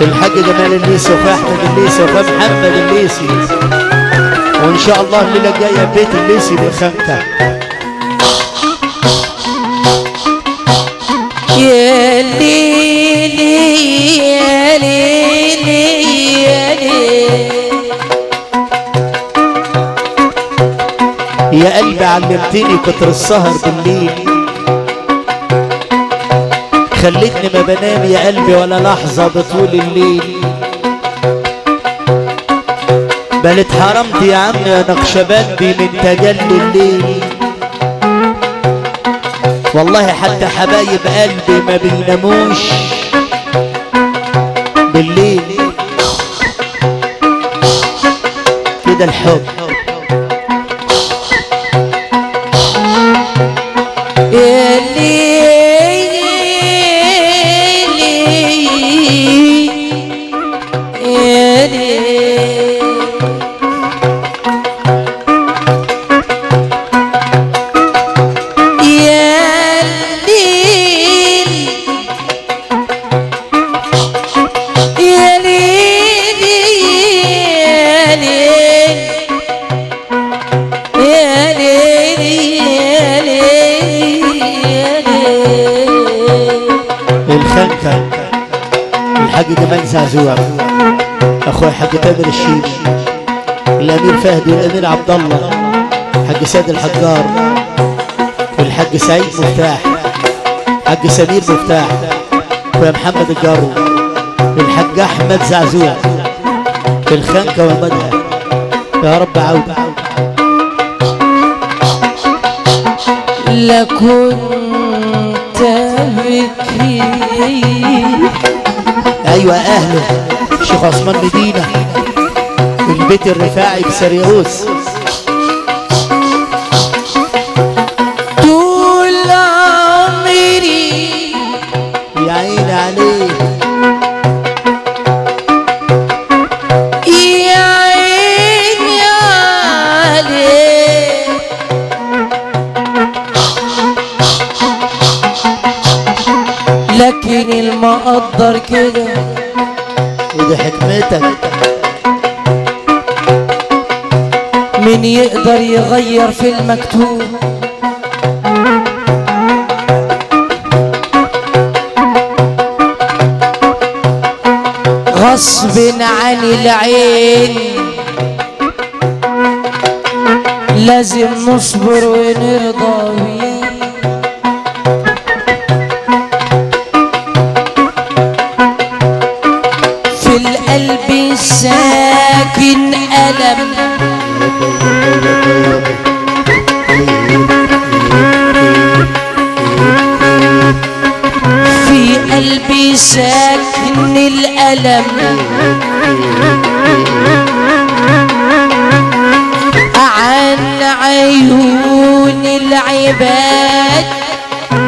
Speaker 2: الحاج جمال الليسي واخويا احمد الليسي واخويا محمد الليسي. وإن شاء الله الليلة الجاية بيت الليسي بالخنكه
Speaker 1: يا ليلي يا ليلي يا ليلي.
Speaker 2: يا قلبي علمتني كتر السهر بالليل. خلتني ما بنام يا قلبي ولا لحظة بطول الليل. بل اتحرمت يا عم يا نقشبندي من تجلي الليل. والله حتى حبايب قلبي ما بيناموش بالليل. كده الحب. الحاج جمال زعزوع اخويا الحاج تامر الشيبي الامير فهد والامير عبد الله. حاج سيد الحجار والحاج سعيد مفتاح. حاج سمير مفتاح. اخويا محمد الجارو. والحاج أحمد زعزوع. الخنكة والمدهى يا رب عودة
Speaker 1: لكنت بكي
Speaker 2: أيوه أهله. شيخ عثمان مدينة. البيت الرفاعي بسريوس
Speaker 1: طول عمري
Speaker 2: يا عيني عليه
Speaker 1: يا عيني عليك. لكن المقدر كده
Speaker 2: حكمتك
Speaker 1: من يقدر يغير في المكتوب. غصب عن العين. لازم نصبر ونرضى. ساكن ألم قلبي ساكن الألم. عن عيون العباد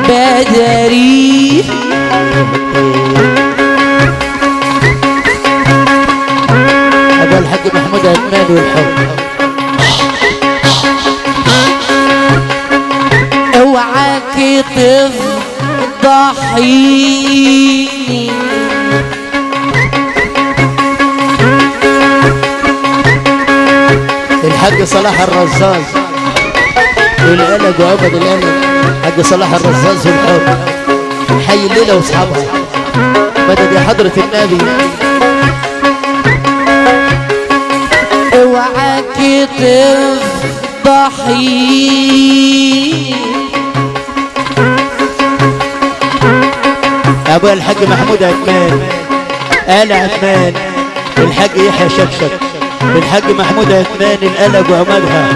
Speaker 1: بدري
Speaker 2: محمود عثمان والحب.
Speaker 1: اوعاك تفضحيني.
Speaker 2: الحاج صلاح الرزاز والقلق وعبد القلق. حاج صلاح الرزاز والحب. حي الليلة وأصحابها. مدد يا حضرة النبي.
Speaker 1: تفضحيني
Speaker 2: أبو الحاج محمود عثمان آل عثمان الحاج يحيى شكشك. الحاج محمود عثمان القلق وعمادها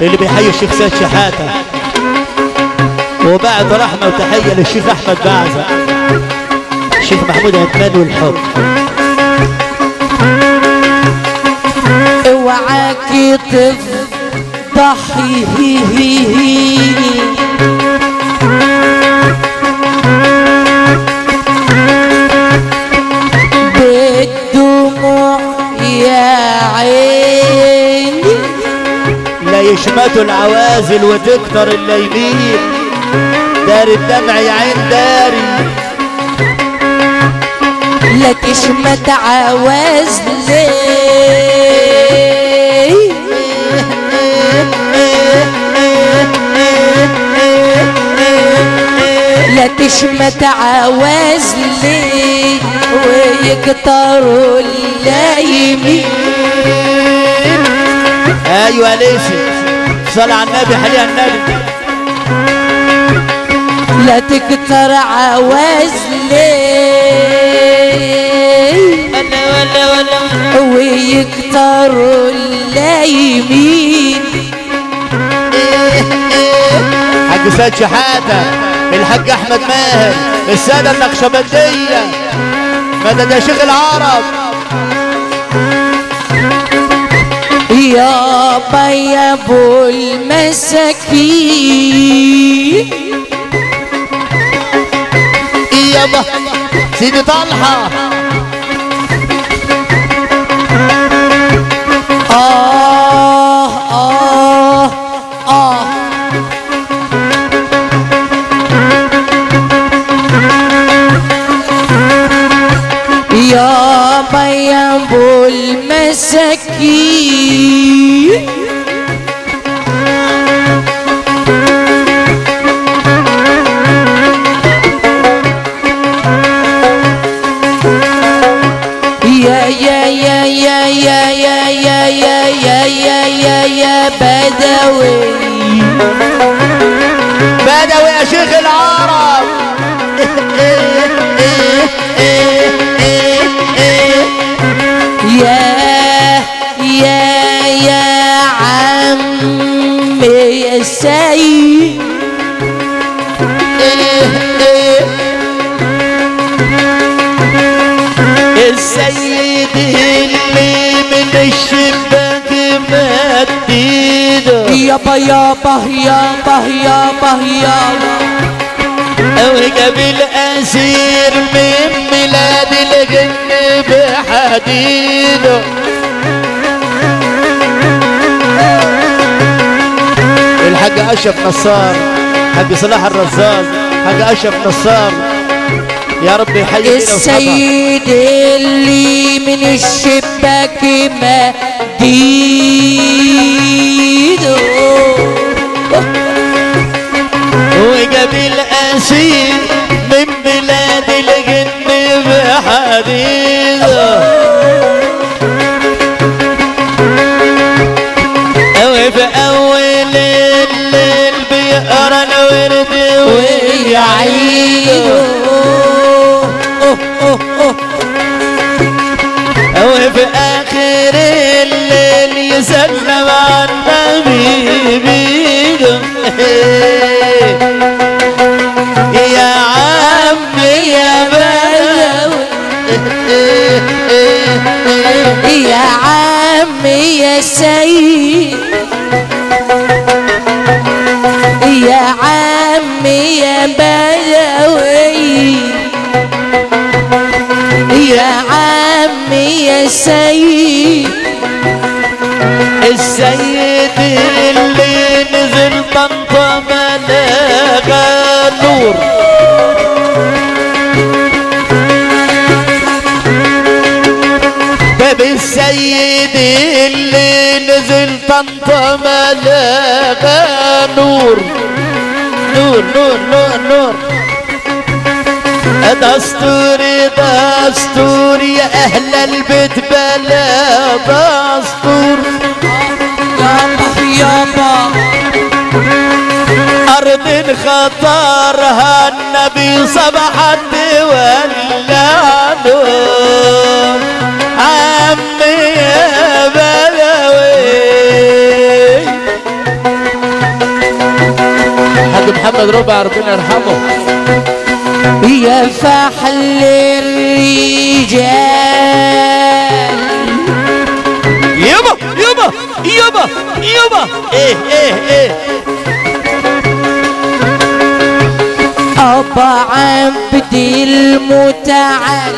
Speaker 2: اللي بيحيي الشيخ سيد شحاتة. وبعد رحمة وتحية للشيخ أحمد بعزة. الشيخ محمود عثمان والحب.
Speaker 1: اوعاك تفضحيني بالدموع يا عيني.
Speaker 2: لا يشمتوا العوازل وتكتر الليمين. دار الدمع يا عين داري.
Speaker 1: لا تشمت عواز لا تشمت عواز لي ويكتروا اللايمين
Speaker 2: أيوه ليسي. صل على النبي حليها النبي.
Speaker 1: لا تكتر عواز لي ويكتروا اللايمين
Speaker 2: حاج سيد شحاته الحاج أحمد ماهر السادة النقشبندية مدد يا شيخ العرب.
Speaker 1: يابا يا أبو المساكين.
Speaker 2: يابا سيدي طلحة.
Speaker 1: آه بدوي.
Speaker 2: بدوي يا شيخ العرب.
Speaker 1: يا يا يا عمي يا سيد
Speaker 2: السيد
Speaker 1: يابا يابا يابا يابا يابا
Speaker 2: وجاب الاسير من ميلاد الجن بحديده. الحاج أشرف نصار حاج صلاح الرزاز حاج أشرف نصار. يا رب يحيي
Speaker 1: السيد اللي من الشباك مديده
Speaker 2: وجاب الاسير من بلاد الجن بحديده وفي أول الليل بيقرأ الورد
Speaker 1: ويعيده.
Speaker 2: وفي آخر الليل يسلم على النبي. الندم يا عمي يا بلاوي
Speaker 1: يا عمي يا سيد.
Speaker 2: يا عمي يا بلاوي يا عمي يا سيد. السيد اللي ملاغا نور باب السيد اللي نزل طنطا ملاغا نور نور نور نور. نور دستوري دستور يا أهل البيت بلا دستور ارض خطرها النبي صبحت ولا نور عمي يا بدوي حاج محمد ربع ربنا يرحمه.
Speaker 1: يا فحل الرجال.
Speaker 2: يابا يابا يابا يابا. إيه إيه إيه.
Speaker 1: أبا عبد المتعال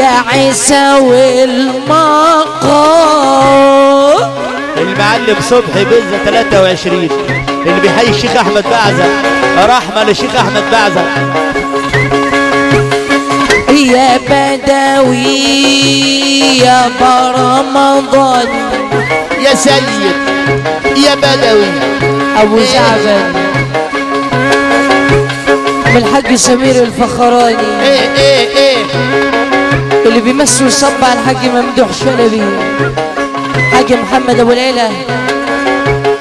Speaker 1: يا عيسى والمقام.
Speaker 2: المعلم صبحي بزة 23 اللي بيحيي الشيخ أحمد بعزة رحمة للشيخ أحمد بعزة.
Speaker 1: يا بدوي يا برمضان
Speaker 2: يا سيد يا بدوي.
Speaker 1: أبو زعبل من الحاج سمير الفخراني.
Speaker 2: إيه إيه إيه.
Speaker 1: اللي بيمثل صب على الحاج ممدوح شلبي. حاج محمد أبو العلا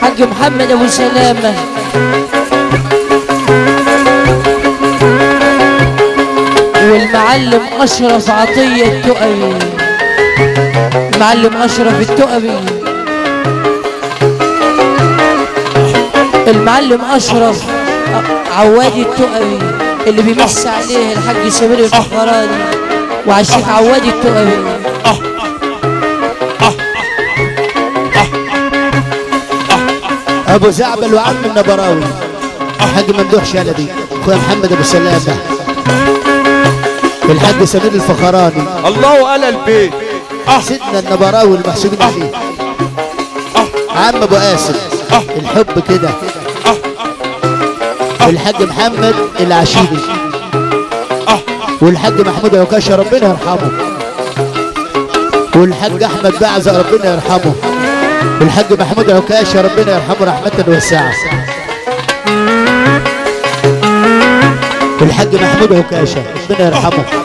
Speaker 1: حاج محمد أبو سلامة. والمعلم أشرف عطية التقبي المعلم أشرف التقبي المعلم أشرف عوادي التقبي اللي بيمس عليه الحاج سمير الفخراني وعلى الشيخ عوادي التقبي
Speaker 2: أبو زعبل وعم النبراوي. الحاج ممدوح شلبي. اخويا محمد أبو سلامة. الحاج سمير الفخراني.
Speaker 7: الله على البيت.
Speaker 2: سيدنا النبراوي المحسوبين عليه. عم أبو قاسم الحب كده. الحاج محمد العشيري. والحاج محمود عكاشة ربنا يرحمه. والحاج أحمد بعزة ربنا يرحمه. والحاج محمود عكاشة ربنا يرحمه رحمة واسعة. والحاج محمود عكاشة ربنا يرحمه.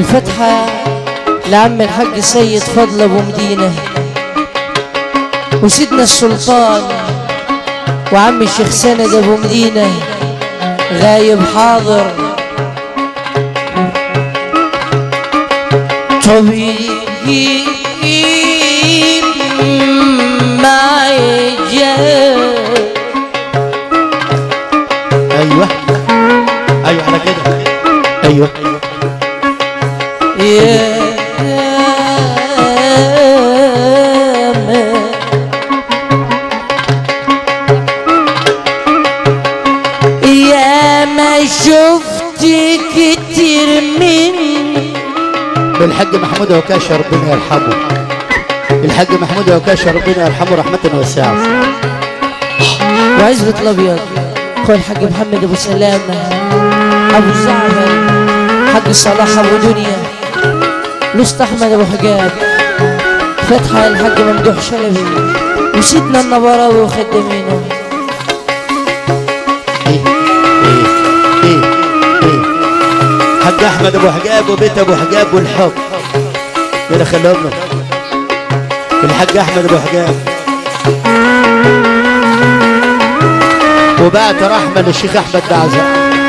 Speaker 1: والفتحة لعم الحاج سيد فضل أبو مدينة وسيدنا السلطان وعم الشيخ سند أبو مدينة غايب حاضر. طبيب
Speaker 2: محمود عكاشة ربنا يرحمه. الحاج محمود عكاشة ربنا يرحمه رحمة واسعة
Speaker 1: وعزبة الأبيض أخوي الحاج محمد أبو سلامة أبو زعبل حاج صلاح أبو دنيا لست أحمد أبو حجاب فتحة الحاج ممدوح شلبي وسيدنا النبراوي وخدامينه
Speaker 2: إيه إيه إيه إيه. حاج أحمد أبو حجاب وبيت أبو حجاب والحب. يلا له الحاج أحمد أبو حجاب وبعت رحمة للشيخ أحمد بعزة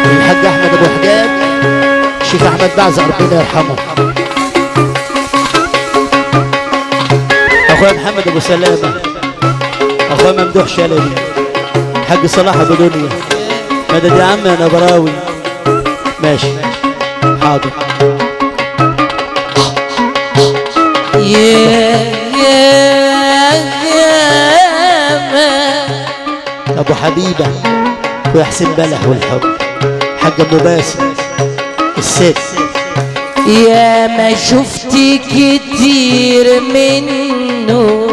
Speaker 2: الحاج أحمد أبو حجاب الشيخ أحمد بعزة ربنا يرحمه. اخويا محمد أبو سلامة. اخويا ممدوح شلبي. حق صلاح أبو دنيا. مدد يا عم أنا براوي. ماشي. حاضر. ابو حبيبه ويحسن بلح والحب حق ابو باسم الست
Speaker 1: يا ما شفت كتير منه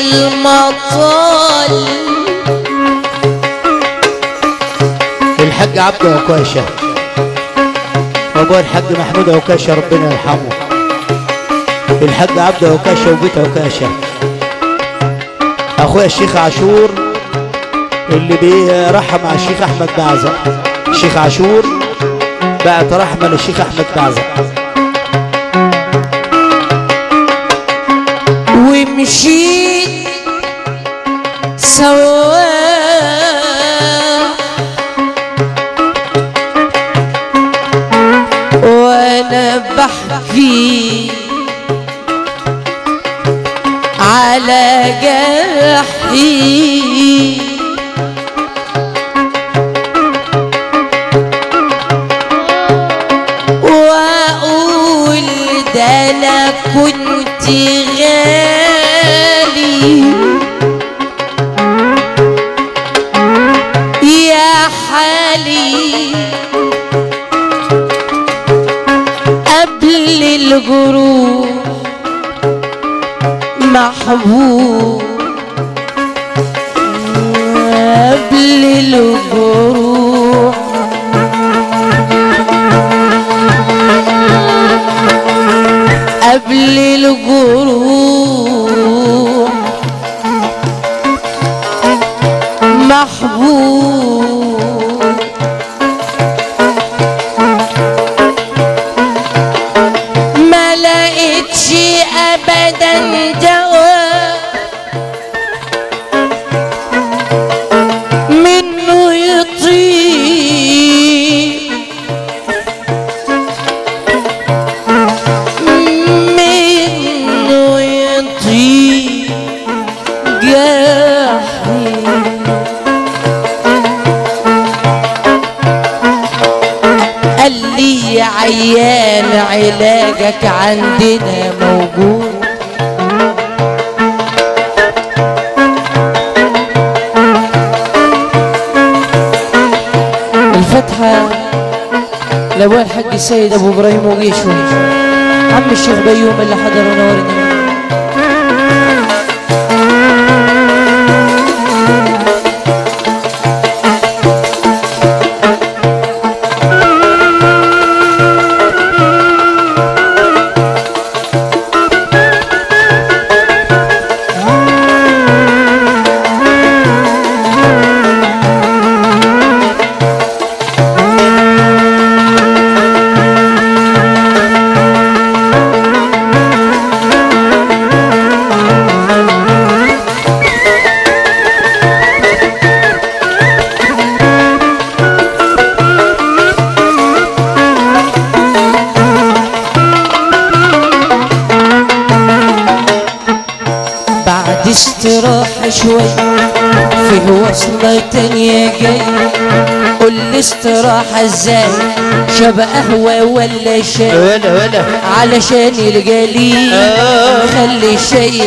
Speaker 1: المطال
Speaker 2: الحاج عبد عكاشة وابوه الحاج محمود عكاشة ربنا يرحمه. الحاج عبد عكاشة وبيت عكاشة أخويا الشيخ عاشور اللي بيرحم مع الشيخ أحمد بعزة. الشيخ عاشور بعت رحمة للشيخ أحمد بعزة.
Speaker 1: ومشيت سوا. وأنا بحكي على جرحي. وأقول ده أنا كنت يا حالي قبل الجروح محبوب. قبل الجروح قبل الجروح الشيخ بيوم اللي حضر ونورنا شوي في وصلة تانية جاي قول لي استراحة إزاي؟ شبه قهوة ولا شاي؟
Speaker 2: ولا ولا
Speaker 1: علشان الجليل خلي شاي.